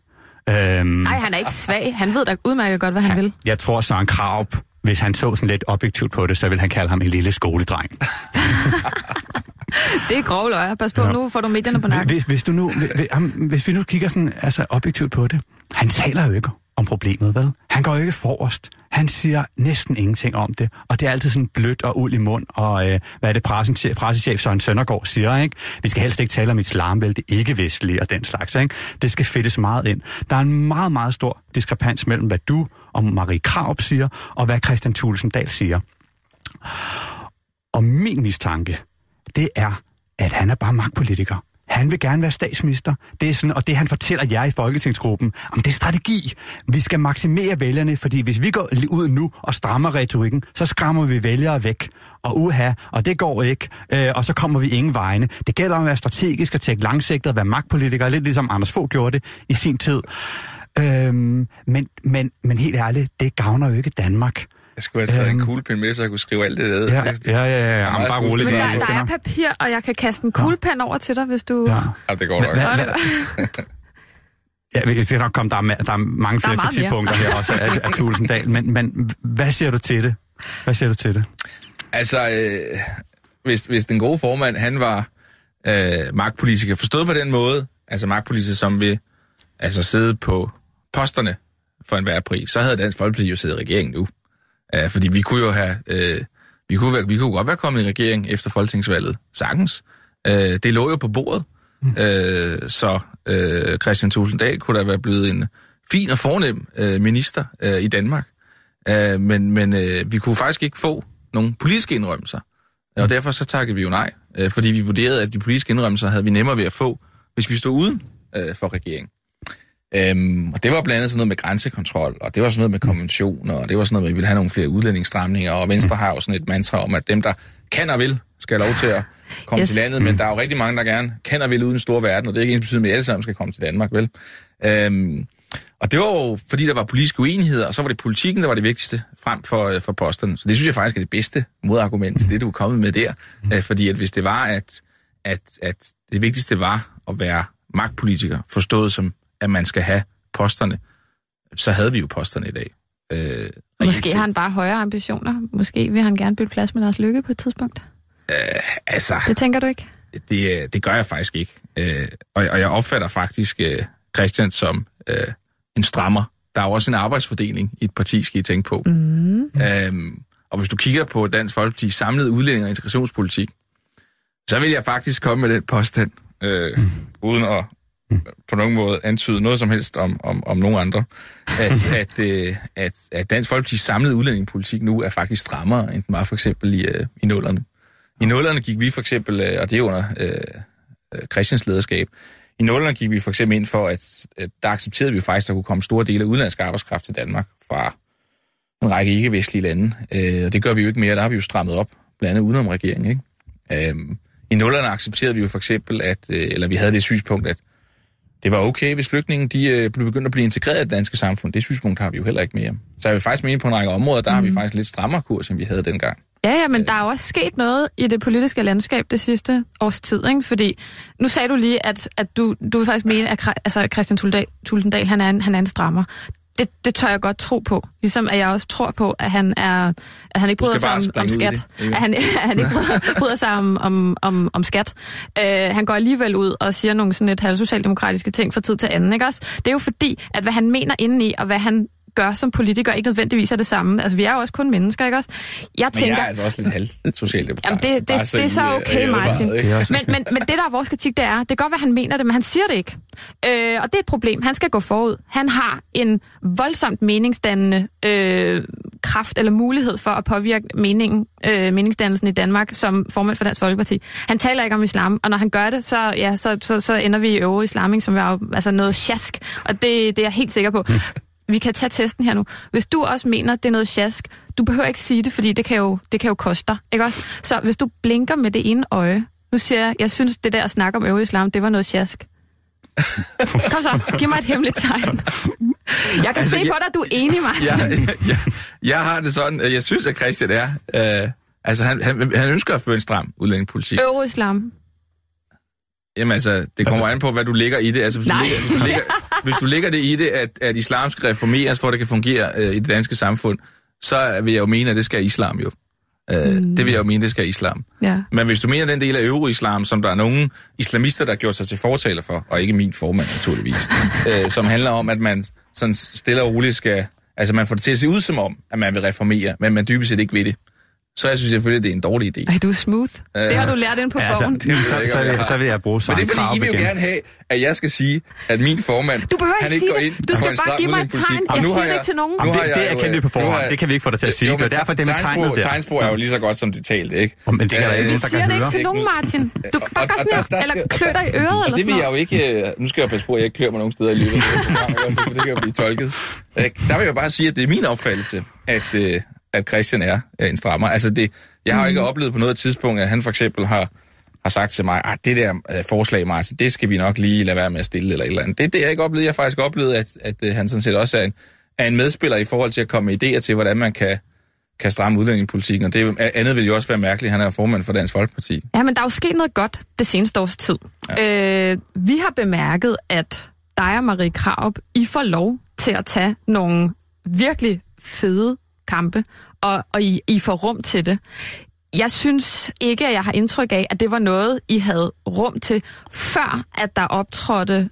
Øhm, Nej, han er ikke svag. Han ved da udmærket godt, hvad han, han vil. Jeg tror, Søren Krav, hvis han så sådan lidt objektivt på det, så vil han kalde ham en lille skoledreng. det er grov løjer. Pas på, ja. nu får du medierne på nakken. Hvis, hvis, du nu, hvis, hvis vi nu kigger sådan, altså objektivt på det, han taler jo ikke om problemet, vel? Han går jo ikke forrest. Han siger næsten ingenting om det, og det er altid sådan blødt og uld i mund, og øh, hvad er det, pressen, pressechef Søren Søndergaard siger, ikke? Vi skal helst ikke tale om islam, vel, det ikke-vestlige og den slags, ikke? Det skal fedtes meget ind. Der er en meget, meget stor diskrepans mellem, hvad du og Marie Kraup siger, og hvad Christian Thulesen Dahl siger. Og min mistanke, det er, at han er bare magtpolitiker. Han vil gerne være statsminister. Det er sådan, og det han fortæller jer i Folketingsgruppen, om det er strategi. Vi skal maksimere vælgerne, fordi hvis vi går ud nu og strammer retorikken, så skræmmer vi vælgere væk og uha, og det går ikke, øh, og så kommer vi ingen vegne. Det gælder om at være strategisk og tænke langsigtet og være magtpolitiker, lidt ligesom Anders Fogh gjorde det i sin tid. Øhm, men, men, men helt ærligt, det gavner jo ikke Danmark. Jeg skulle have taget øhm, en kuglepen med, så jeg kunne skrive alt det ned. Ja, ja, ja. ja, ja. Jamen, bare roligt. Men der, der er papir, og jeg kan kaste en kuglepen ja. over til dig, hvis du... Ja, ja det går nok. Hva, hva, Ja, vi skal nok komme, der er, der er mange flere kritikpunkter her også af, af Tulsendal, men, men hvad siger du til det? Hvad siger du til det? Altså, øh, hvis, hvis den gode formand, han var øh, magtpolitiker, forstået på den måde, altså magtpolitiker, som vil altså sidde på posterne for enhver pris, så havde Dansk Folkeparti jo siddet i regeringen nu. Ja, fordi vi kunne jo have... Øh, vi kunne, være, vi kunne godt være kommet i regering efter folketingsvalget. Sagtens. Øh, det lå jo på bordet. Mm. Øh, så øh, Christian Tulsendal kunne da være blevet en fin og fornem øh, minister øh, i Danmark. Øh, men men øh, vi kunne faktisk ikke få nogle politiske indrømmelser. Og derfor så takkede vi jo nej. Øh, fordi vi vurderede, at de politiske indrømmelser havde vi nemmere ved at få, hvis vi stod uden øh, for regeringen. Øhm, og det var blandt andet sådan noget med grænsekontrol, og det var sådan noget med konventioner, og det var sådan noget med, at vi ville have nogle flere udlændingsstramninger, og Venstre har jo sådan et mantra om, at dem, der kan og vil, skal have lov til at komme yes. til landet, men der er jo rigtig mange, der gerne kan og vil uden store verden, og det er ikke ens betydning, at alle sammen skal komme til Danmark, vel? Øhm, og det var jo, fordi der var politiske uenigheder, og så var det politikken, der var det vigtigste frem for, øh, for posterne. Så det synes jeg faktisk er det bedste modargument til det, du er kommet med der. Øh, fordi at hvis det var, at, at, at det vigtigste var at være magtpolitiker, forstået som at man skal have posterne, så havde vi jo posterne i dag. Øh, Måske har han bare højere ambitioner. Måske vil han gerne bytte plads med Lars Lykke på et tidspunkt. Øh, altså... Det tænker du ikke? Det, det gør jeg faktisk ikke. Øh, og, og jeg opfatter faktisk øh, Christian som øh, en strammer. Der er jo også en arbejdsfordeling i et parti, skal I tænke på. Mm. Øhm, og hvis du kigger på Dansk Folkeparti's samlede udlænding- og integrationspolitik, så vil jeg faktisk komme med den påstand, øh, mm. uden at på nogen måde antyde noget som helst om, om, om nogen andre, at, at, øh, at, at Dansk Folkeparti's samlede udlændingepolitik nu er faktisk strammere, end den var for eksempel i, øh, i nullerne. I nullerne gik vi for eksempel, øh, og det er under øh, øh, Christians lederskab, i nullerne gik vi for eksempel ind for, at, at der accepterede vi faktisk, at der kunne komme store dele af udenlandsk arbejdskraft til Danmark fra en række ikke-vestlige lande. Øh, og det gør vi jo ikke mere, der har vi jo strammet op, blandt andet udenom regeringen. Ikke? Øh, I nullerne accepterede vi jo for eksempel, at, øh, eller vi havde det synspunkt, at det var okay, hvis flygtningen de, øh, blev begyndt at blive integreret i det danske samfund. Det synspunkt har vi jo heller ikke mere. Så er vi faktisk med på en række områder, der mm. har vi mm. faktisk lidt strammere kurs, end vi havde dengang. Ja, ja, men der er jo også sket noget i det politiske landskab det sidste års tid, ikke? Fordi nu sagde du lige, at, at du, du vil faktisk mene, at altså Christian Tulsendal, han er en, han er en strammer det, det tør jeg godt tro på. Ligesom at jeg også tror på, at han er at han ikke bryder sig om, om skat. Det, at han, at han ikke bryder, bryder sig om, om, om, om skat. Uh, han går alligevel ud og siger nogle sådan et halvsocialdemokratiske ting fra tid til anden. Ikke også? Det er jo fordi, at hvad han mener indeni, og hvad han gør som politiker, ikke nødvendigvis er det samme. Altså, vi er jo også kun mennesker, ikke også? Jeg men tænker... jeg er altså også lidt halv socialdemokratisk. Jamen, det, det, det, det er så okay, Martin. Men, men, men det, der er vores kritik, det er, det er godt, hvad han mener det, men han siger det ikke. Øh, og det er et problem. Han skal gå forud. Han har en voldsomt meningsdannende øh, kraft eller mulighed for at påvirke meningen, øh, meningsdannelsen i Danmark som formand for Dansk Folkeparti. Han taler ikke om islam, og når han gør det, så, ja, så, så, så ender vi i øvre islaming, som er jo altså noget sjask, og det, det er jeg helt sikker på. Vi kan tage testen her nu. Hvis du også mener, det er noget sjask, du behøver ikke sige det, fordi det kan jo, det kan jo koste dig. Ikke også? Så hvis du blinker med det ene øje, nu siger jeg, jeg synes, det der snak om øvre det var noget sjask. Kom så, giv mig et hemmeligt tegn. Jeg kan altså, se jeg, på dig, at du er enig, Martin. Jeg, jeg, jeg har det sådan, at jeg synes, at Christian er... Øh, altså, han, han, han ønsker at føre en stram udlændingepolitik. Euro-islam. Jamen altså, det kommer an på, hvad du lægger i det. Altså, hvis, du lægger, hvis, du lægger, hvis du lægger det i det, at, at islam skal reformeres, for at det kan fungere øh, i det danske samfund, så vil jeg jo mene, at det skal islam jo. Øh, mm. Det vil jeg jo mene, det skal islam. Ja. Men hvis du mener den del af euro-islam, som der er nogle islamister, der har gjort sig til fortaler for, og ikke min formand naturligvis, øh, som handler om, at man sådan stille og roligt skal... Altså man får det til at se ud som om, at man vil reformere, men man dybest set ikke ved det så jeg synes selvfølgelig, det er en dårlig idé. Ej, du er smooth. Uh, det har du lært ind på ja, bogen. Så, så, så, vil, så vil jeg bruge Men det er fordi, I vil jo gerne have, at jeg skal sige, at min formand, du behøver han ikke ikke går ind Du skal bare give mig et tegn. Jeg siger det ikke til nogen. Nu det, det erkender vi på forhånd. Det kan vi ikke få dig til at sige. Det er derfor, det med tegnet der. Tegnsprog er jo lige så godt som det talte, ikke? Men det kan der ikke nogen, der kan høre. siger det ikke til nogen, Martin. Du kan bare gøre sådan eller klør dig i øret eller sådan Det vil jeg jo ikke... Nu skal jeg passe på, at jeg ikke klør mig nogen steder i livet. Det kan jo blive tolket. Der vil jeg bare sige, at det er min opfattelse, at at Christian er en strammer. Altså det, jeg har jo ikke mm. oplevet på noget tidspunkt, at han for eksempel har, har sagt til mig, at det der uh, forslag, Martin, det skal vi nok lige lade være med at stille, eller et eller andet. Det er det, jeg ikke oplevet. Jeg har faktisk oplevet, at, at uh, han sådan set også er en, er en medspiller i forhold til at komme med idéer til, hvordan man kan, kan stramme udlændingepolitikken. Og det andet vil jo også være mærkeligt, han er formand for Dansk Folkeparti. Ja, men der er jo sket noget godt det seneste års tid. Ja. Øh, vi har bemærket, at dig og Marie Kraup, I får lov til at tage nogle virkelig fede kampe, og, og I, I får rum til det. Jeg synes ikke, at jeg har indtryk af, at det var noget, I havde rum til, før at der optrådte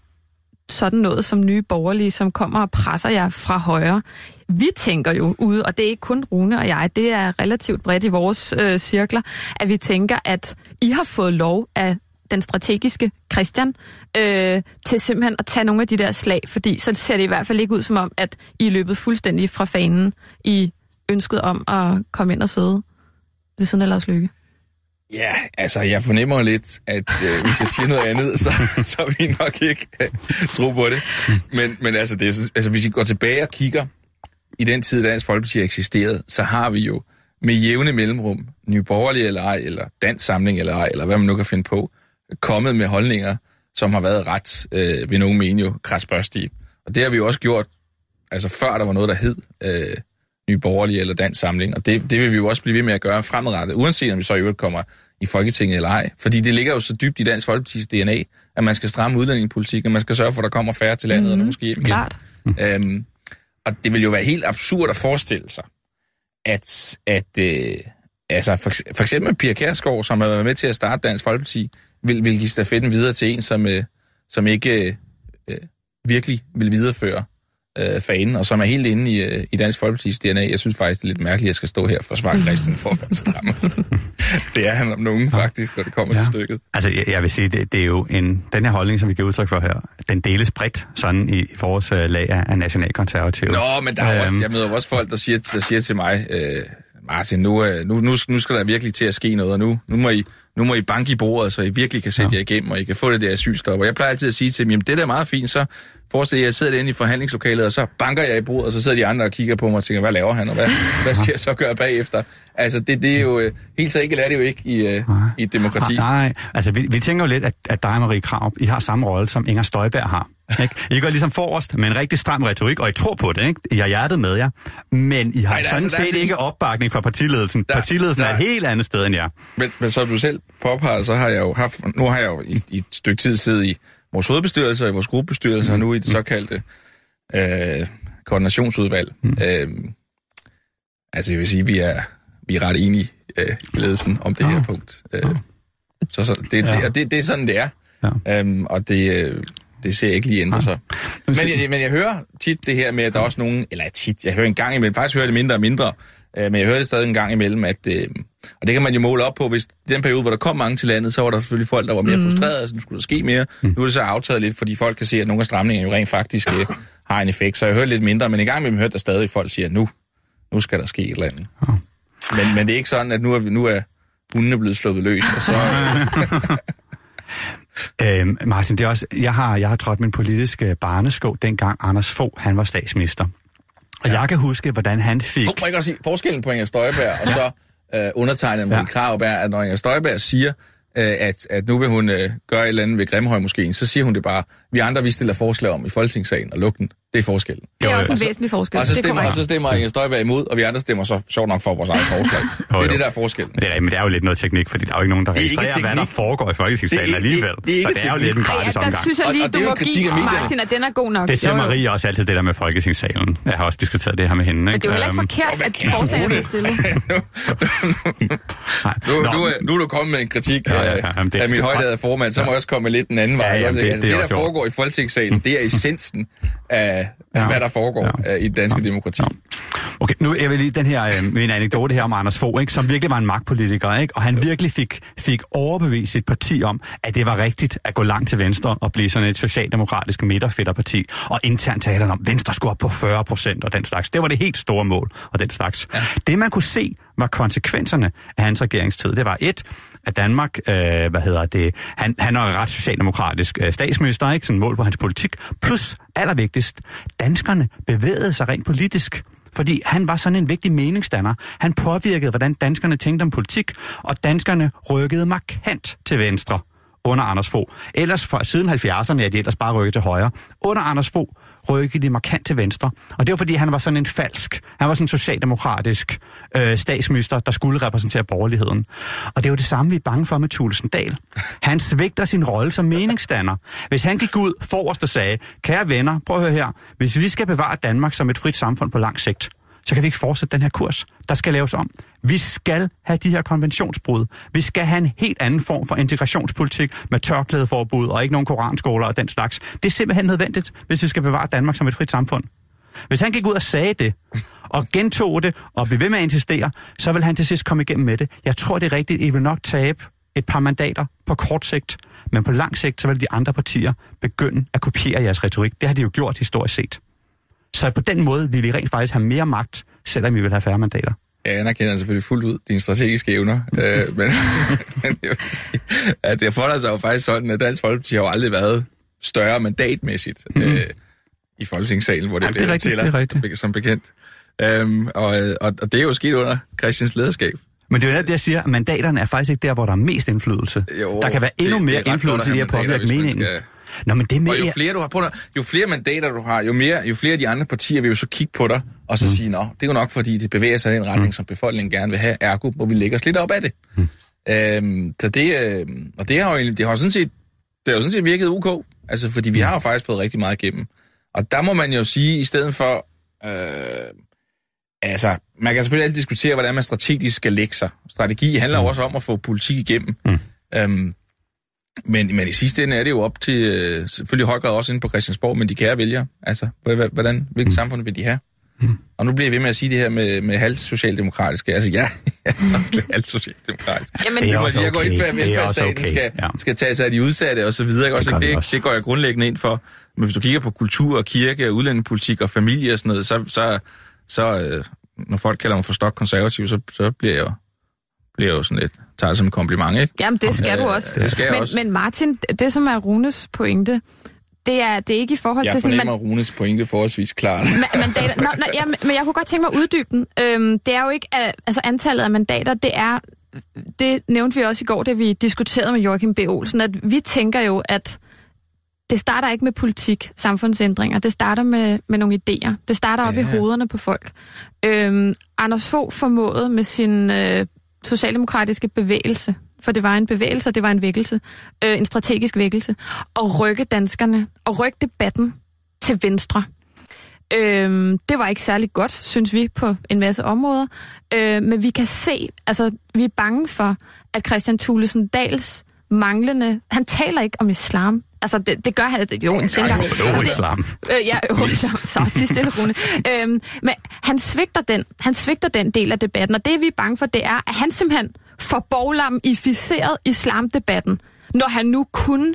sådan noget som nye borgerlige, som kommer og presser jer fra højre. Vi tænker jo ude, og det er ikke kun Rune og jeg, det er relativt bredt i vores øh, cirkler, at vi tænker, at I har fået lov af den strategiske Christian øh, til simpelthen at tage nogle af de der slag, fordi så ser det i hvert fald ikke ud som om, at I er løbet fuldstændig fra fanen i ønsket om at komme ind og sidde ved siden af Lars Lykke? Ja, altså jeg fornemmer lidt, at øh, hvis jeg siger noget andet, så, så vil vi nok ikke øh, tro på det. Men, men altså, det er, altså, hvis I går tilbage og kigger i den tid, Dansk Folkeparti eksisterede, så har vi jo med jævne mellemrum, Nye Borgerlige eller ej, eller Dansk Samling eller ej, eller hvad man nu kan finde på, kommet med holdninger, som har været ret, øh, ved nogen mening jo, krasbørstige. Og det har vi jo også gjort, altså før der var noget, der hed øh, Nye Borgerlige eller Dansk Samling. Og det, det vil vi jo også blive ved med at gøre fremadrettet, uanset om vi så i øvrigt kommer i Folketinget eller ej. Fordi det ligger jo så dybt i Dansk Folkeparti's DNA, at man skal stramme udlændingepolitikken, og man skal sørge for, at der kommer færre til landet, mm, og måske hjem igen. Klart. Øhm, og det vil jo være helt absurd at forestille sig, at, at øh, altså for, for eksempel Pia Kærsgaard, som har været med til at starte Dansk Folkeparti, vil, vil give stafetten videre til en, som, øh, som ikke øh, virkelig vil videreføre øh, fanen, og som er helt inde i, øh, i Dansk Folkeparti's DNA. Jeg synes faktisk, det er lidt mærkeligt, at jeg skal stå her og forsvare Christian for at være det er han om nogen faktisk, når det kommer ja. til stykket. Altså, jeg, jeg vil sige, det, det er jo en, den her holdning, som vi giver udtryk for her, den deles bredt sådan i, i vores uh, lag af, af nationalkonservative. Nå, men der er øhm, også, jeg møder også folk, der siger, der siger til mig, øh, Martin, nu, øh, nu, nu, nu skal der virkelig til at ske noget, og nu, nu må I nu må I banke i bordet, så I virkelig kan sætte ja. jer igennem, og I kan få det der asylstop. Og jeg plejer altid at sige til dem, jamen det der er meget fint, så forestil jer, at jeg sidder derinde i forhandlingslokalet, og så banker jeg i bordet, og så sidder de andre og kigger på mig og tænker, hvad laver han, og hvad, hvad skal jeg så gøre bagefter? Altså, det, det er jo, øh, helt så enkelt er det jo ikke i, uh, i et demokrati. Nej, altså vi, vi tænker jo lidt, at, at dig, Marie Krav, I har samme rolle, som Inger Støjberg har. Ikke? I går ligesom forrest med en rigtig stram retorik, og I tror på det, ikke? I har hjertet med jer. Men I har Nej, sådan altså, set ikke opbakning fra partiledelsen. Der, partiledelsen der, er et helt andet sted end jer. Men, men som du selv påpeger, så har jeg jo haft, nu har jeg jo i, i et stykke tid siddet i vores hovedbestyrelse og i vores gruppebestyrelse, mm. og nu i det såkaldte øh, koordinationsudvalg. Mm. Øh, altså jeg vil sige, vi er, vi er ret enige øh, i ledelsen om det oh. her punkt. Øh, oh. Så, så det, ja. det, det, det er sådan, det er. Ja. Øhm, og det, øh, det ser jeg ikke lige ændre sig. Men jeg, men jeg hører tit det her med, at der er også nogen, eller tit, jeg hører en gang imellem, faktisk hører det mindre og mindre, øh, men jeg hører det stadig en gang imellem, at, øh, og det kan man jo måle op på, hvis den periode, hvor der kom mange til landet, så var der selvfølgelig folk, der var mere mm. frustrerede, så nu skulle der ske mere. Mm. Nu er det så aftaget lidt, fordi folk kan se, at nogle af stramningerne jo rent faktisk øh, har en effekt, så jeg hører lidt mindre, men en gang imellem hører der stadig folk siger, nu, nu skal der ske et eller andet. Oh. Men, men det er ikke sådan, at nu er, nu er hundene blevet sluppet løs, og så... Øh, Martin, det er også, jeg, har, jeg har trådt min politiske barnesko, dengang Anders Fogh, han var statsminister. Og jeg kan huske, hvordan han fik... Du må ikke også sige, forskellen på Inger Støjberg og så øh, undertegnet Marie Ja. Krarup er, at når Inger Støjberg siger, øh, at, at nu vil hun øh, gøre et eller andet ved Grimhøj måske, så siger hun det bare, vi andre vi stiller forslag om i Folketingssalen og lukke den. Det er forskellen. Det er også en væsentlig forskel. Og så, det er stemmer, og så stemmer Inger Støjberg imod, og vi andre stemmer så sjovt nok for vores eget forslag. Det er det, der er forskellen. Men det, er, men det er jo lidt noget teknik, fordi der er jo ikke nogen, der er registrerer, hvad der foregår i Folketingssalen Det er alligevel. det er ikke så det er jo lidt en. Ej, gratis ja, der omgang. synes jeg Og- lige, og det er du må give af medierne. Martin, at den er god nok. Det siger. Marie også altid, det der med Folketingssalen. Jeg har også diskuteret det her med hende. Men Ikke? det er jo heller ikke Øhm, forkert, at forslaget er stillet. Nu, er, du kommet med en kritik af, det- min det- højdede formand, så må jeg også komme med lidt den anden vej. Det- altså, det er det, der foregår i Folketingssalen, det er essensen af, af Ja. hvad der foregår Ja. øh, i det danske demokrati. Okay, nu jeg vil lige den her øh, min anekdote her om Anders Fogh, ikke, som virkelig var en magtpolitiker, ikke, og han virkelig fik, fik overbevist sit parti om, at det var rigtigt at gå langt til venstre og blive sådan et socialdemokratisk midterfætterparti, og internt talte han om, at Venstre skulle op på 40 procent og den slags. Det var det helt store mål og den slags. Ja. Det man kunne se var konsekvenserne af hans regeringstid. Det var et, at Danmark, øh, hvad hedder det, han, han er ret socialdemokratisk øh, statsminister, ikke sådan mål på hans politik, plus allervigtigst, danskerne bevægede sig rent politisk. Fordi han var sådan en vigtig meningsdanner. Han påvirkede, hvordan danskerne tænkte om politik, og danskerne rykkede markant til venstre under Anders Fogh. Ellers for, siden 70'erne er de ellers bare rykket til højre. Under Anders Fogh rykkede de markant til venstre. Og det var fordi, han var sådan en falsk, han var sådan en socialdemokratisk øh, statsminister, der skulle repræsentere borgerligheden. Og det er jo det samme, vi er bange for med Thulesen Dahl. Han svigter sin rolle som meningsdanner. Hvis han gik ud forrest og sagde, kære venner, prøv at høre her, hvis vi skal bevare Danmark som et frit samfund på lang sigt, så kan vi ikke fortsætte den her kurs. Der skal laves om. Vi skal have de her konventionsbrud. Vi skal have en helt anden form for integrationspolitik med tørklædeforbud og ikke nogen koranskoler og den slags. Det er simpelthen nødvendigt, hvis vi skal bevare Danmark som et frit samfund. Hvis han gik ud og sagde det, og gentog det, og blev ved med at insistere, så vil han til sidst komme igennem med det. Jeg tror, det er rigtigt. I vil nok tabe et par mandater på kort sigt, men på lang sigt, så vil de andre partier begynde at kopiere jeres retorik. Det har de jo gjort historisk set. Så på den måde vil I rent faktisk have mere magt, selvom I vil have færre mandater. Jeg anerkender selvfølgelig fuldt ud dine strategiske evner, øh, men, men jeg sige, at det forholder sig jo faktisk sådan, at Dansk Folkeparti har jo aldrig været større mandatmæssigt øh, i Folketingssalen, hvor det, Jamen, det er rigtigt, tæller, det er rigtigt. som bekendt. Øhm, og, og, og det er jo sket under Christians lederskab. Men det er jo netop det, jeg siger, at mandaterne er faktisk ikke der, hvor der er mest indflydelse. Jo, der kan være endnu det- mere det indflydelse i at påvirke meningen. skal- Nå, men det med... Og jo flere du har på dig, jo flere mandater du har, jo, mere, jo flere af de andre partier vil jo så kigge på dig, og så mm. sige, nå, det er jo nok, fordi det bevæger sig i den retning, mm. som befolkningen gerne vil have, ergo må vi lægge os lidt op af det. Mm. Øhm, så det, øh, og det har jo, det har jo sådan set, det har jo sådan set virket ok, altså fordi vi har jo faktisk fået rigtig meget igennem. Og der må man jo sige, i stedet for, øh, altså, man kan selvfølgelig altid diskutere, hvordan man strategisk skal lægge sig. Strategi handler jo også om at få politik igennem. Mm. Øhm, men, men i sidste ende er det jo op til, øh, selvfølgelig i høj grad også inde på Christiansborg, men de kære vælgere. Altså, hvordan, hvordan, hvilken mm. samfund vil de have? Mm. Og nu bliver jeg ved med at sige det her med, med halvt socialdemokratiske. Altså, ja, jeg er halvt socialdemokratisk. Jamen, Det er også jeg går ind for, at okay. Det er også velfærdsstaten okay. skal, Ja. skal tage sig af de udsatte og så videre. Ikke? Også, gør vi det, også. det går jeg grundlæggende ind for. Men hvis du kigger på kultur og kirke og udlændingepolitik og familie og sådan noget, så, så, så øh, når folk kalder mig for stok konservativ, så, så bliver jeg jo bliver jeg jo sådan lidt, tager det som en kompliment, ikke? Jamen, det skal Øh, du også. det skal jeg men, også. men Martin, det som er Runes pointe, det er, det er ikke i forhold Jeg til sådan... fornemmer Runes pointe forholdsvis klart. Ma- mandater. Nå, nå, ja, men jeg kunne godt tænke mig at uddybe den. Øhm, det er jo ikke, altså antallet af mandater, det er, det nævnte vi også i går, da vi diskuterede med Joachim B. Olsen, at vi tænker jo, at det starter ikke med politik, samfundsændringer. Det starter med, med nogle idéer. Det starter op Ja. i hovederne på folk. Øhm, Anders Fogh formåede med sin øh, socialdemokratiske bevægelse, for det var en bevægelse, og det var en vækkelse, øh, en strategisk vækkelse, at rykke danskerne, og rykke debatten til venstre. Øh, det var ikke særlig godt, synes vi, på en masse områder. Øh, men vi kan se, altså vi er bange for, at Christian Thulesen Dals manglende... Han taler ikke om islam. Altså, det, det gør han altså, jo en sjældent gang. Jo, Det- islam. Øh, ja, jo, så, så til stille, Rune. Øhm, men han svigter, den, han svigter den del af debatten, og det vi er bange for, det er, at han simpelthen får boglamificeret islamdebatten, når han nu kunne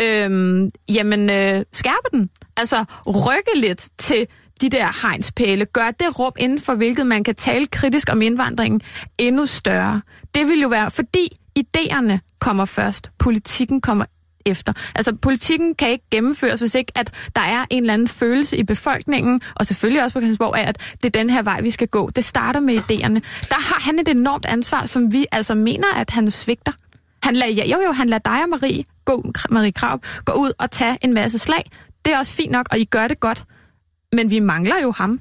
øhm, jamen, øh, skærpe den. Altså rykke lidt til de der hegnspæle, gør det rum inden for hvilket man kan tale kritisk om indvandringen endnu større. Det vil jo være, fordi idéerne kommer først, politikken kommer efter. Altså, politikken kan ikke gennemføres, hvis ikke at der er en eller anden følelse i befolkningen, og selvfølgelig også på Christiansborg, af, at det er den her vej, vi skal gå. Det starter med idéerne. Der har han et enormt ansvar, som vi altså mener, at han svigter. Han lader, ja, jo, jo, han lader dig og Marie, gå, Marie Krab, gå ud og tage en masse slag. Det er også fint nok, og I gør det godt. Men vi mangler jo ham.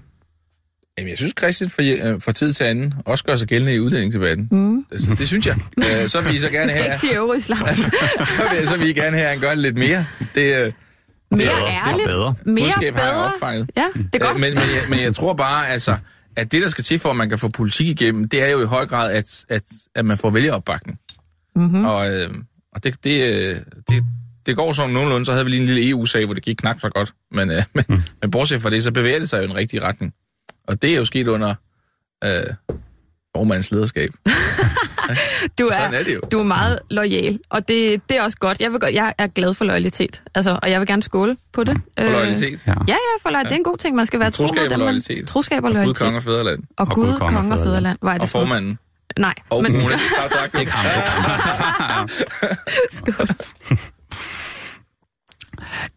Jamen, jeg synes, Christian for, øh, for tid til anden også gør sig gældende i udlændingsdebatten. Mm. Det, det synes jeg. Øh, så vil I så gerne Du skal have... ikke sige. Altså, så, vil, så vil I gerne have, at han gør det lidt mere. Det, øh, mere det er ærligt. det er bedre. Mere Budskab har jeg bedre. opfanget. Ja, det er godt. Øh, Men, men, jeg, men jeg tror bare, altså, at det, der skal til for, at man kan få politik igennem, det er jo i høj grad, at, at, at man får vælgeropbakning. Mm-hmm. Og, øh, og det, det, øh, det, det går som nogenlunde, så havde vi lige en lille EU-sag, hvor det gik knap så godt. Men, øh, men, mm. men bortset fra det, så bevæger det sig jo i den rigtige retning. Og det er jo sket under øh, formandens lederskab. Du er, Sådan er det jo. Du er meget lojal, og det, det er også godt. Jeg, vil, godt- jeg er glad for loyalitet, altså, og jeg vil gerne skåle på det. For loyalitet. Ja. Ja, ja, for loyalitet. Det er en god ting. Man skal være tro mod dem, man- loyalitet. Troskab og Og Gud, konge og fædreland. Og Gud, konge og fædreland. Hvor er det Og smukt. formanden. Nej, Og men ham, ikke ham. skål.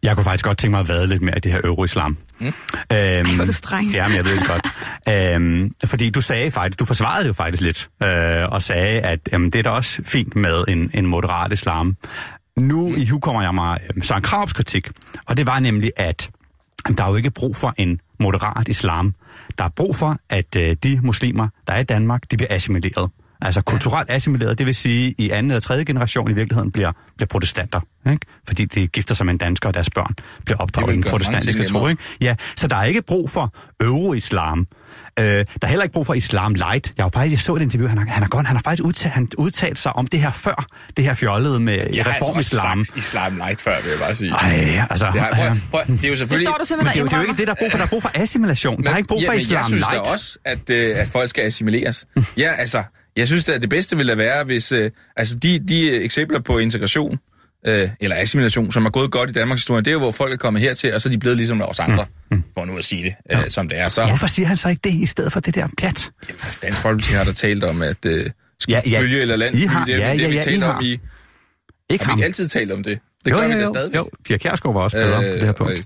Jeg kunne faktisk godt tænke mig at vade lidt mere i det her euroislam. Mm. Øhm, hvor er du streng. Jamen, jeg ved det godt. øhm, fordi du sagde faktisk, du forsvarede jo faktisk lidt, øh, og sagde, at jamen, det er da også fint med en, en moderat islam. Nu i hu kommer jeg mig øh, Søren Kravs kritik, og det var nemlig, at der er jo ikke brug for en moderat islam. Der er brug for, at øh, de muslimer, der er i Danmark, de bliver assimileret. Altså kulturelt assimileret, det vil sige, i anden eller tredje generation i virkeligheden bliver, bliver protestanter. Ikke? Fordi de gifter sig med en dansker, og deres børn bliver opdraget i protestantiske ting tro. Ikke? Ja, så der er ikke brug for euroislam. Øh, der er heller ikke brug for islam light. Jeg, var faktisk, jeg så et interview, han har, han har, godt, han har faktisk udtalt, han udtalt sig om det her før, det her fjollede med Jeg har altså reformislam. sagt islam light før, vil jeg bare sige. Ej, altså, Det, har, prøv, prøv, det er jo Det selvfølgelig... står du men det er, jo, og det er jo ikke det, der er brug for. Der er brug for assimilation. der er ikke brug ja, for men jeg islam synes light. også, at, øh, at folk skal assimileres. ja, altså, jeg synes at det bedste ville da være, hvis øh, altså de, de øh, eksempler på integration, øh, eller assimilation, som er gået godt i Danmarks historie, det er jo, hvor folk er kommet hertil, og så er de blevet ligesom os andre, for nu at sige det, øh, som det er. Så, Hvorfor siger han så ikke det, i stedet for det der pjat? Jamen, altså, Dansk Folkeparti har der talt om, at øh, Ja, ja. følge eller land, det, er- ja, det, ja, vi ja, taler har. om i... Ikke Har ham. vi ikke altid talt om det? Det jo, gør jo, vi da stadigvæk. Jo, Pia Kjærsgaard var også bedre på det her punkt. og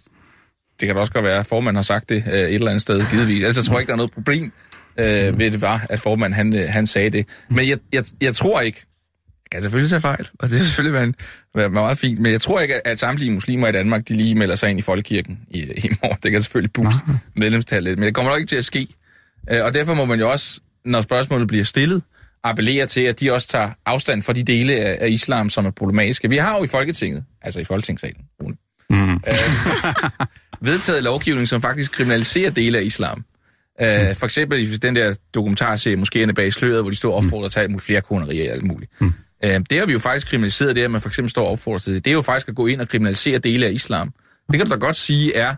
Det kan da også godt være, at formanden har sagt det øh, et eller andet sted, givetvis. Tror jeg ikke, der er noget problem øh, ved det var, at formanden han, øh, han sagde det. Men jeg, jeg, jeg tror ikke, jeg kan selvfølgelig tage fejl, og det er selvfølgelig være, være meget fint, men jeg tror ikke, at samtlige muslimer i Danmark, de lige melder sig ind i folkekirken i, i morgen. Det kan selvfølgelig booste medlemstallet lidt, men det kommer nok ikke til at ske. Øh, Og derfor må man jo også, når spørgsmålet bliver stillet, appellere til, at de også tager afstand fra de dele af, af islam, som er problematiske. Vi har jo i Folketinget, altså i Folketingssalen, Rune, Mm. øh, vedtaget lovgivning, som faktisk kriminaliserer dele af islam. Uh, for eksempel i den der dokumentarserie, Moskéerne bag sløret, hvor de står og opfordrer til alt muligt flere konerier og alt muligt. Mm. Uh, det har vi jo faktisk kriminaliseret, det at man for eksempel står og opfordrer til det. Det er jo faktisk at gå ind og kriminalisere dele af islam. Det kan du da godt sige er,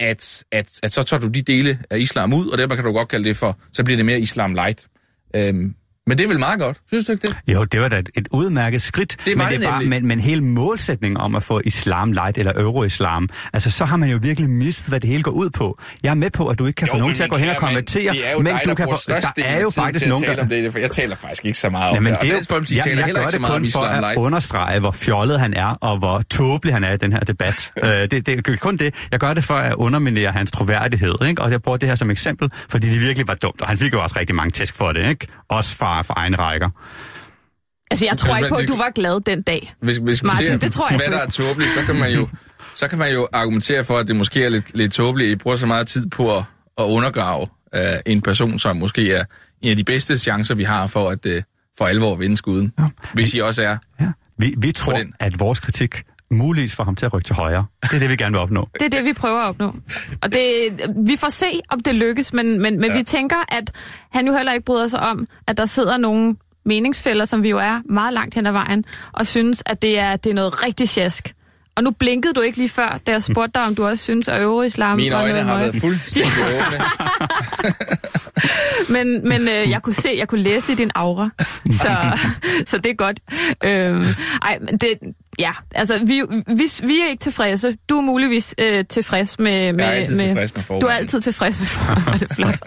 at, at, at så tager du de dele af islam ud, og derfor kan du godt kalde det for, så bliver det mere islam light. Uh, men det er vel meget godt, synes du ikke det? Jo, det var da et, et udmærket skridt, Det men, det er bare, men, men hele målsætningen om at få islam light eller euroislam, altså så har man jo virkelig mistet, hvad det hele går ud på. Jeg er med på, at du ikke kan Jo, få nogen til at gå hen og konvertere, er men dig, du kan få, der er jo faktisk nogen, der... om det, for jeg taler faktisk ikke så meget om Jamen, det. Er jo, jeg, jeg heller gør det kun for at understrege, hvor fjollet han er, og hvor tåbelig han er i den her debat. uh, det, det er kun det. Jeg gør det for at underminere hans troværdighed, ikke? og jeg bruger det her som eksempel, fordi det virkelig var dumt, og han fik jo også rigtig mange tæsk for det, ikke? også fra, fra egne rækker. Altså, jeg tror Men- ikke på, at du var glad den dag. Hvis, hvis Martin, ser, det tror jeg hvad der er tåbeligt, så kan man jo, så kan man jo argumentere for, at det måske er lidt, lidt tåbeligt, at I bruger så meget tid på at, at undergrave uh, en person, som måske er en af de bedste chancer, vi har for at uh, for alvor vinde skuden. Ja. Hvis I også er. Ja. Vi, vi tror, den. at vores kritik muligvis får ham til at rykke til højre. Det er det, vi gerne vil opnå. Det er det, vi prøver at opnå. Og det, vi får se, om det lykkes, men, men, men ja. vi tænker, at han jo heller ikke bryder sig om, at der sidder nogle meningsfælder, som vi jo er meget langt hen ad vejen, og synes, at det er, det er noget rigtig sjask. Og nu blinkede du ikke lige før, da jeg spurgte dig, om du også synes, at euroislam Mine var øjne noget har været fuldstændig åbne. Men, men øh, jeg kunne se, jeg kunne læse det i din aura. Så, så det er godt. Øh, ej, men det, ja, altså vi, vi, vi er ikke tilfredse. Du er muligvis øh, tilfreds med... med Jeg er altid med, tilfreds med formanden. Du er altid tilfreds med formanden, det er flot.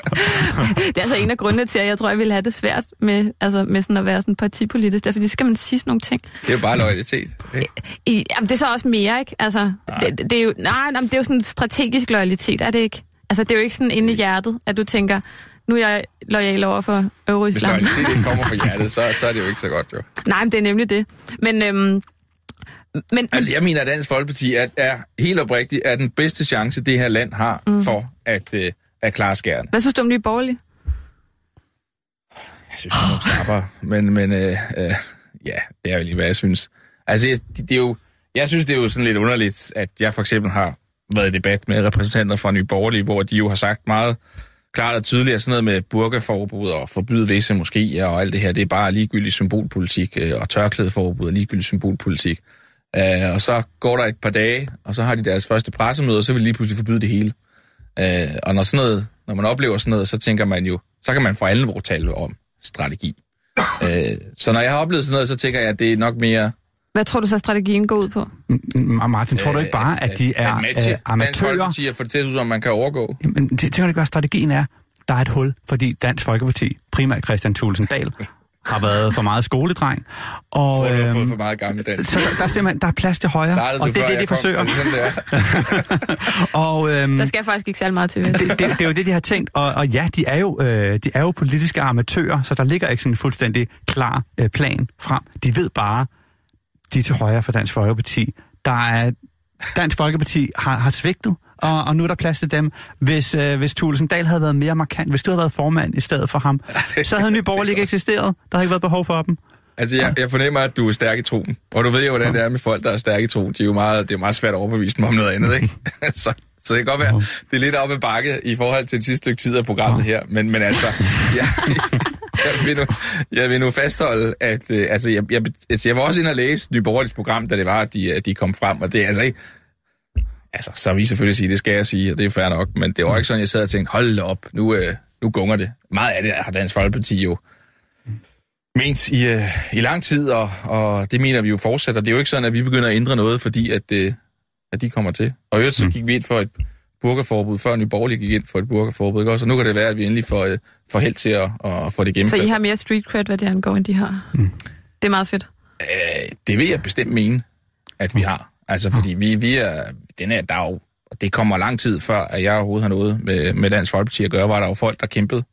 det er altså en af grundene til, at jeg tror, jeg ville have det svært med, altså, med sådan at være sådan partipolitisk. Derfor skal man sige sådan nogle ting. Det er jo bare loyalitet. Ikke? I, jamen, det er så også mere, ikke? Altså, det, det, er jo, nej, nej, det er jo sådan en strategisk loyalitet, er det ikke? Altså, det er jo ikke sådan inde i hjertet, at du tænker, nu er jeg lojal over for Hvis Euroislam. loyalitet ikke kommer fra hjertet, så, så er det jo ikke så godt, jo. Nej, men det er nemlig det. Men, øhm, men, Altså, jeg mener, at Dansk Folkeparti er, er helt oprigtigt er den bedste chance, det her land har mm. for at, øh, at klare skæren. hvad synes du om Nye Borgerlige? Jeg synes, det er nogle snapper, men, men øh, øh, ja, det er jo lige, hvad jeg synes. Altså, jeg, det, det er jo, jeg synes, det er jo sådan lidt underligt, at jeg for eksempel har været i debat med repræsentanter fra Nye Borgerlige, hvor de jo har sagt meget klart og tydeligt, at sådan noget med burkaforbud og forbyde visse moskéer og alt det her, det er bare ligegyldig symbolpolitik, øh, og tørklædeforbud er ligegyldig symbolpolitik. Øh, og så går der et par dage, og så har de deres første pressemøde, og så vil de lige pludselig forbyde det hele. Øh, og når, sådan noget, når man oplever sådan noget, så tænker man jo, så kan man for alvor tale om strategi. øh, så når jeg har oplevet sådan noget, så tænker jeg, at det er nok mere... Hvad tror du så, strategien går ud på? M- Martin, tror du ikke bare, at de er at øh, Dansk amatører? Folkeparti og få det til at som man kan overgå. Men det- tænker du ikke, hvad strategien er? Der er et hul, fordi Dansk Folkeparti, primært Christian Thulesen Dahl, har været for meget skoledreng. Og, Tror du, har fået øhm, for meget gammel dansk? så der er simpelthen der er plads til højre, Startede og det er det, de jeg kom? forsøger. Er er? Og, øhm, Der skal jeg faktisk ikke særlig meget til. det, det, det er jo det, de har tænkt. Og, og ja, de er, jo, øh, de er jo politiske amatører, så der ligger ikke sådan en fuldstændig klar øh, plan frem. De ved bare, de er til højre for Dansk Folkeparti. Der er, Dansk Folkeparti har, har svigtet, og, og nu er der plads til dem. Hvis, øh, hvis Thulesen Dahl havde været mere markant, hvis du havde været formand i stedet for ham, så havde Borgerlige ikke eksisteret. Der havde ikke været behov for dem. Altså, jeg, jeg fornemmer, at du er stærk i troen. Og du ved jo, hvordan det er med folk, der er stærke i troen. De er jo meget, det er meget svært at overbevise dem om noget andet, ikke? så, så det kan godt være, det er lidt op ad bakke i forhold til det sidste stykke tid af programmet her. Men, men altså, jeg, jeg, vil nu, jeg vil nu fastholde, at øh, altså, jeg, jeg, altså, jeg var også inde og læse Nye program, da det var, at de, at de kom frem. Og det er altså ikke... Altså, så vil I selvfølgelig sige, det skal jeg sige, og det er fair nok. Men det var ikke sådan, jeg sad og tænkte, hold op, nu, øh, nu gunger det. Meget af det har Dansk Folkeparti jo ment i, øh, i lang tid, og, og det mener vi jo fortsætter. Det er jo ikke sådan, at vi begynder at ændre noget, fordi at, øh, at de kommer til. Og øvrigt så gik vi ind for et burgerforbud, før Nye Borgerlige gik ind for et burgerforbud. Ikke? også? Og nu kan det være, at vi endelig får, øh, får held til at, at få det Så gennemført. I har mere street cred, hvad det angår, end de har. Mm. Det er meget fedt. Øh, det vil jeg bestemt mene, at vi har. Altså, fordi vi, vi er, den er, der er jo, og det kommer lang tid før, at jeg overhovedet har noget med, med Dansk Folkeparti at gøre, var der jo folk, der kæmpede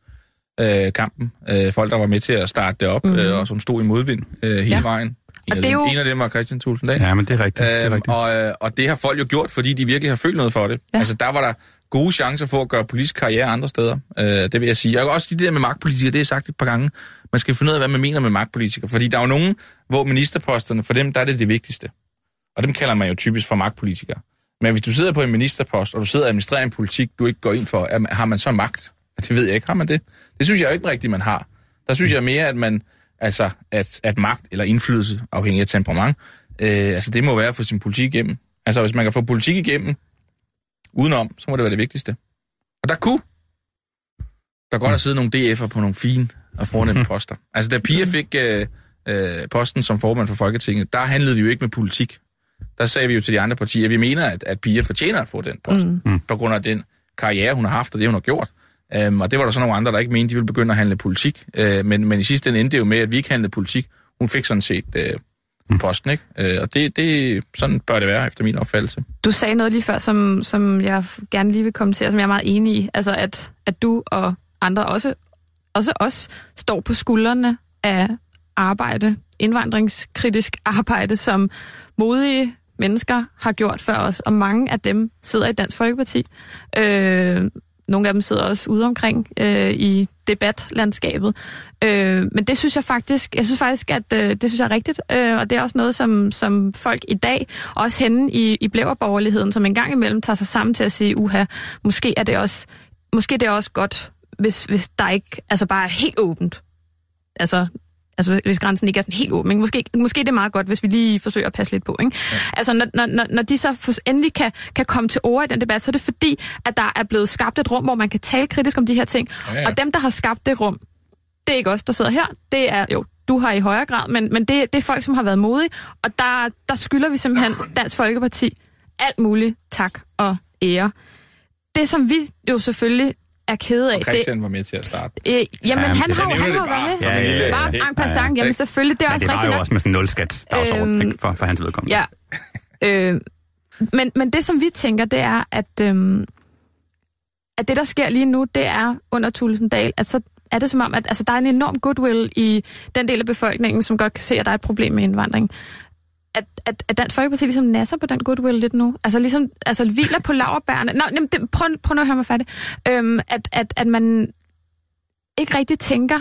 øh, kampen. Øh, folk, der var med til at starte det op, mm. øh, og som stod i modvind øh, hele Ja. vejen. En, Og af det er dem, jo- en af dem var Christian Thulsen Dahl. Ja, men det er rigtigt. det er Øhm, rigtigt. og, øh, og det har folk jo gjort, fordi de virkelig har følt noget for det. Ja. Altså, der var der gode chancer for at gøre politisk karriere andre steder. Øh, det vil jeg sige. Og også de der med magtpolitikere, det har jeg sagt et par gange. Man skal finde ud af, hvad man mener med magtpolitikere. Fordi der er jo nogen, hvor ministerposterne, for dem, der er det det vigtigste. Og dem kalder man jo typisk for magtpolitikere. Men hvis du sidder på en ministerpost, og du sidder og administrerer en politik, du ikke går ind for, har man så magt? Det ved jeg ikke. Har man det? Det synes jeg jo ikke rigtigt, man har. Der synes jeg mere, at man, altså, at, at magt eller indflydelse, afhængig af temperament, øh, altså det må være at få sin politik igennem. Altså hvis man kan få politik igennem udenom, så må det være det vigtigste. Og der kunne der godt have siddet nogle DF'er på nogle fine og fornemme poster. Altså da Pia fik øh, øh, posten som formand for Folketinget, der handlede vi jo ikke med politik. Der sagde vi jo til de andre partier, at vi mener, at, at Pia fortjener at få den post, mm. på grund af den karriere, hun har haft, og det, hun har gjort. Um, og det var der så nogle andre, der ikke mente, de ville begynde at handle politik. Uh, men, men i sidste ende endte det jo med, at vi ikke handlede politik. Hun fik sådan set uh, posten, ikke? Uh, og det, det, sådan bør det være, efter min opfattelse. Du sagde noget lige før, som, som jeg gerne lige vil kommentere, som jeg er meget enig i. Altså, at, at du og andre, også, også os, står på skuldrene af arbejde, indvandringskritisk arbejde, som modige mennesker har gjort før os, og mange af dem sidder i Dansk Folkeparti. Øh, nogle af dem sidder også ude omkring øh, i debatlandskabet. Øh, men det synes jeg faktisk, jeg synes faktisk, at øh, det synes jeg er rigtigt, øh, og det er også noget, som, som folk i dag, også henne i, i blæverborgerligheden, som en gang imellem tager sig sammen til at sige, uha, måske er det også, måske det er også godt, hvis, hvis der ikke altså bare er helt åbent. Altså, Altså hvis grænsen ikke er sådan helt åben. Ikke? Måske, måske det er meget godt, hvis vi lige forsøger at passe lidt på. Ikke? Ja. Altså når, når, når de så endelig kan, kan komme til ord i den debat, så er det fordi, at der er blevet skabt et rum, hvor man kan tale kritisk om de her ting. Ja, ja. Og dem, der har skabt det rum, det er ikke os, der sidder her. Det er jo du har i højere grad, men, men det, det er folk, som har været modige, og der, der skylder vi simpelthen Dansk Folkeparti alt muligt tak og ære. Det, som vi jo selvfølgelig er kede af... Og Christian var med til at starte. Det, øh, jamen, Ja, han det- har jo han har det været bare med. som en lille- Bare en passant, jamen selvfølgelig, det er også det var rigtigt jo nok. også med sådan en nulskats-dagsorden Øhm, for, for hans vedkommende. Ja. øh, men, men det, som vi tænker, det er, at, øhm, at det, der sker lige nu, det er under Tulsendal, at så er det som om, at altså, der er en enorm goodwill i den del af befolkningen, som godt kan se, at der er et problem med indvandring. At, at, at Dansk Folkeparti ligesom nasser på den goodwill lidt nu. Altså ligesom, altså hviler på laverbærene. Nå, jamen, det, prøv, prøv nu at høre mig færdig. Øhm, at, at, at man ikke rigtig tænker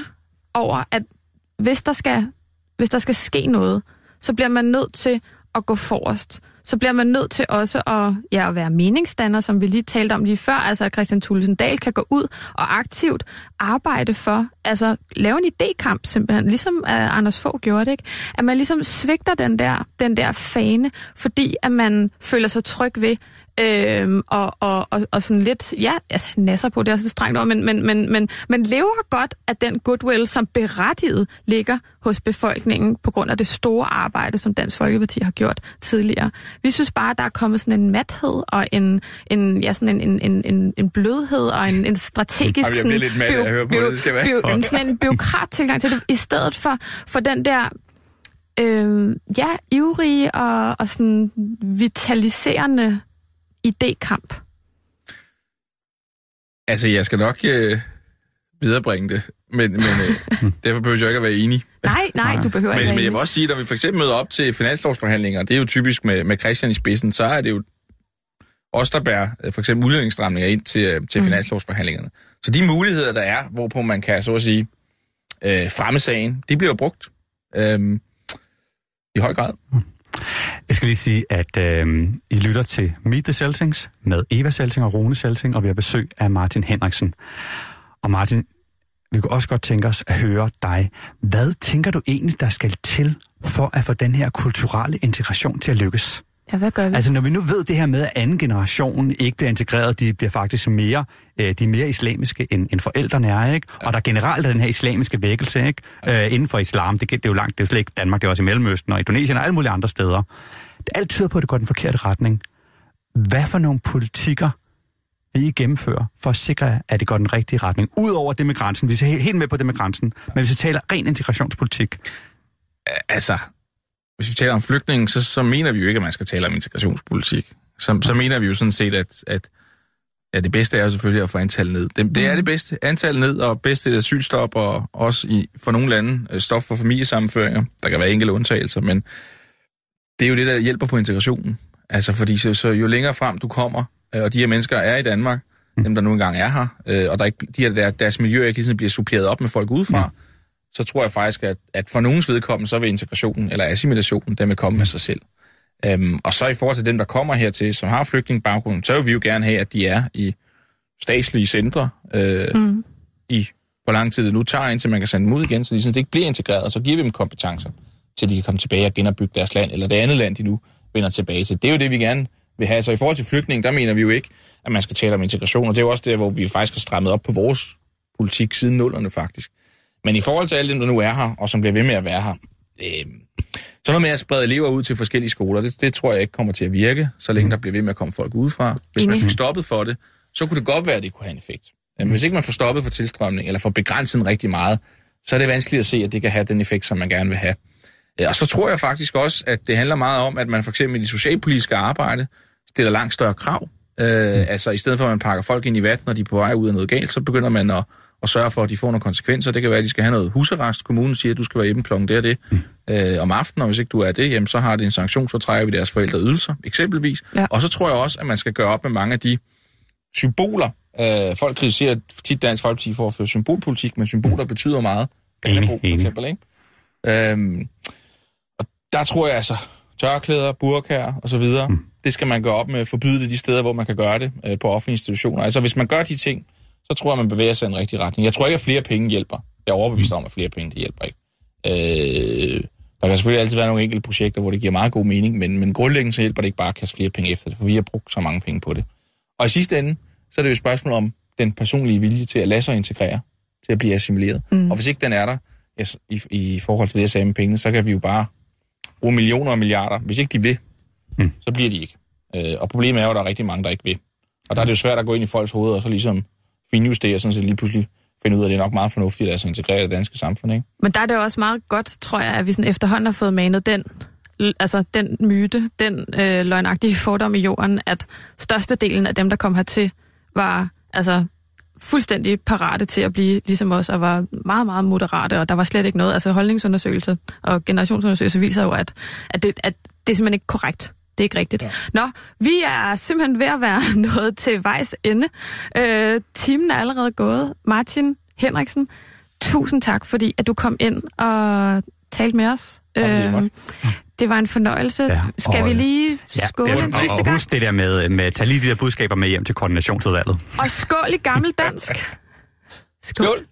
over, at hvis der skal, hvis der skal ske noget, så bliver man nødt til at gå forrest. Så bliver man nødt til også at, ja, at være meningsdanner, som vi lige talte om lige før. Altså at Christian Thulesen Dahl kan gå ud og aktivt arbejde for, altså lave en idékamp simpelthen, ligesom uh, Anders Fogh gjorde det, ikke? At man ligesom svigter den der, den der fane, fordi at man føler sig tryg ved, Øhm, og, og, og, og sådan lidt, ja, altså nasser på, det er også et strengt ord, men, men, men, men, men lever godt af den goodwill, som berettiget ligger hos befolkningen på grund af det store arbejde, som Dansk Folkeparti har gjort tidligere. Vi synes bare, der er kommet sådan en mathed og en, en, ja, sådan en, en, en, en, blødhed og en, en strategisk... Sådan lidt mad af at høre på det, det skal være. bio, en, sådan en byråkrat tilgang til det, i stedet for, for den der øh, ja, ivrige og, og sådan vitaliserende idékamp. Altså, jeg skal nok øh, viderebringe det, men, men øh, derfor behøver jeg ikke at være enig. Nej, nej, du behøver ikke Men, være men jeg vil også sige, når vi for eksempel møder op til finanslovsforhandlinger, det er jo typisk med, med Christian i spidsen, så er det jo os, der bærer øh, for eksempel udlændingsstramninger ind til, øh, til Mm. finanslovsforhandlingerne. Så de muligheder, der er, hvorpå man kan, så at sige, øh, fremme sagen, de bliver brugt øh, i høj grad. Jeg skal lige sige, at øh, I lytter til Meet the Seltings med Eva Selting og Rune Selting, og vi har besøg af Martin Henriksen. Og Martin, vi kunne også godt tænke os at høre dig. Hvad tænker du egentlig, der skal til for at få den her kulturelle integration til at lykkes? Ja, hvad gør vi? Altså når vi nu ved det her med, at anden generation ikke bliver integreret, de bliver faktisk mere, øh, de er mere islamiske end, end forældrene er, ikke? Og der generelt er den her islamiske vækkelse, ikke? Øh, inden for islam, det, det er jo langt, det er jo slet ikke Danmark, det er også i Mellemøsten og Indonesien og alle mulige andre steder. Det alt tyder på, at det går den forkerte retning. Hvad for nogle politikker vil I gennemføre for at sikre, at det går den rigtige retning? Udover det med grænsen, vi er helt med på det med grænsen, men hvis vi taler ren integrationspolitik, Altså, hvis vi taler om flygtninge, så, så mener vi jo ikke, at man skal tale om integrationspolitik. Så, så mener vi jo sådan set, at, at ja, det bedste er jo selvfølgelig at få antallet ned. Det, det er det bedste. Antallet ned, og bedste asylstop, og også i, for nogle lande øh, stop for familiesammenføringer. Der kan være enkelte undtagelser, men det er jo det, der hjælper på integrationen. Altså, fordi så, så jo længere frem du kommer, øh, og de her mennesker er i Danmark, dem der nu engang er her, øh, og der ikke, de her, der, deres miljø ikke ligesom bliver suppleret op med folk udefra, så tror jeg faktisk, at, at for nogens vedkommende, så vil integrationen eller assimilationen, den vil komme af sig selv. Øhm, og så i forhold til dem, der kommer hertil, som har flygtningebaggrund, så vil vi jo gerne have, at de er i statslige centre øh, Mm. i hvor lang tid det nu tager, indtil man kan sende dem ud igen, så de sådan, ikke bliver integreret, og så giver vi dem kompetencer, til de kan komme tilbage og genopbygge deres land, eller det andet land, de nu vender tilbage til. Det er jo det, vi gerne vil have. Så i forhold til flygtning, der mener vi jo ikke, at man skal tale om integration, og det er jo også der, hvor vi faktisk har strammet op på vores politik siden nullerne faktisk. Men i forhold til alle dem, der nu er her, og som bliver ved med at være her, øh, så noget med at sprede elever ud til forskellige skoler, det, det tror jeg ikke kommer til at virke, så længe der bliver ved med at komme folk udefra. Hvis man fik stoppet for det, så kunne det godt være, at det kunne have en effekt. Men hvis ikke man får stoppet for tilstrømning, eller får begrænset den rigtig meget, så er det vanskeligt at se, at det kan have den effekt, som man gerne vil have. Øh, Og så tror jeg faktisk også, at det handler meget om, at man for eksempel i det socialpolitiske arbejde stiller langt større krav. Øh, altså i stedet for, at man pakker folk ind i vand, når de er på vej ud af noget galt, så begynder man at, at sørge for, at de får nogle konsekvenser. Det kan være, at de skal have noget husarrest. Kommunen siger, at du skal være hjemme klokken det og det øh, om aftenen, og hvis ikke du er det, jamen, så har det en sanktion, så trækker vi deres forældre ydelser, eksempelvis. Ja. Og så tror jeg også, at man skal gøre op med mange af de symboler. Øh, folk kritiserer tit Dansk Folkeparti for at føre symbolpolitik, men symboler betyder meget. Enig, enig. eksempel, ikke? Øhm, og der tror jeg altså, tørklæder, burkaer og så videre, mm. det skal man gøre op med, forbyde det de steder, hvor man kan gøre det øh, på offentlige institutioner. Altså hvis man gør de ting, så tror jeg, man bevæger sig i en rigtig retning. Jeg tror ikke, at flere penge hjælper. Jeg er overbevist om, at flere penge, det hjælper ikke. Øh, der kan selvfølgelig altid være nogle enkelte projekter, hvor det giver meget god mening, men, men grundlæggende så hjælper det ikke bare at kaste flere penge efter det, for vi har brugt så mange penge på det. Og i sidste ende, så er det jo et spørgsmål om den personlige vilje til at lade sig integrere, til at blive assimileret. Mm. Og hvis ikke den er der, altså, i, i forhold til det, jeg sagde med pengene, så kan vi jo bare bruge millioner og milliarder. Hvis ikke de vil, Mm. så bliver de ikke. Øh, og problemet er jo, at der er rigtig mange, der ikke vil. Og der er det jo svært at gå ind i folks hoveder og så ligesom finjustere, sådan set lige pludselig finde ud af, at det er nok meget fornuftigt at altså, integrere det danske samfund, ikke? Men der er det jo også meget godt, tror jeg, at vi sådan efterhånden har fået manet den, altså den myte, den øh, løgnagtige fordom i jorden, at størstedelen af dem, der kom hertil, var altså fuldstændig parate til at blive ligesom os, og var meget, meget moderate, og der var slet ikke noget. Altså holdningsundersøgelser og generationsundersøgelser viser jo, at, at, det, at det er simpelthen ikke korrekt. Det er ikke rigtigt. Ja. Nå, vi er simpelthen ved at være nået til vejs ende. Øh, timen er allerede gået. Martin Henriksen, tusind tak, fordi at du kom ind og talte med os. måtte. det var en fornøjelse. Ja, Skal og, vi lige skåle ja, en og, sidste og gang? husk det der med, med tag lige de der budskaber med hjem til koordinationsudvalget. Og skål i gammel dansk. Skål!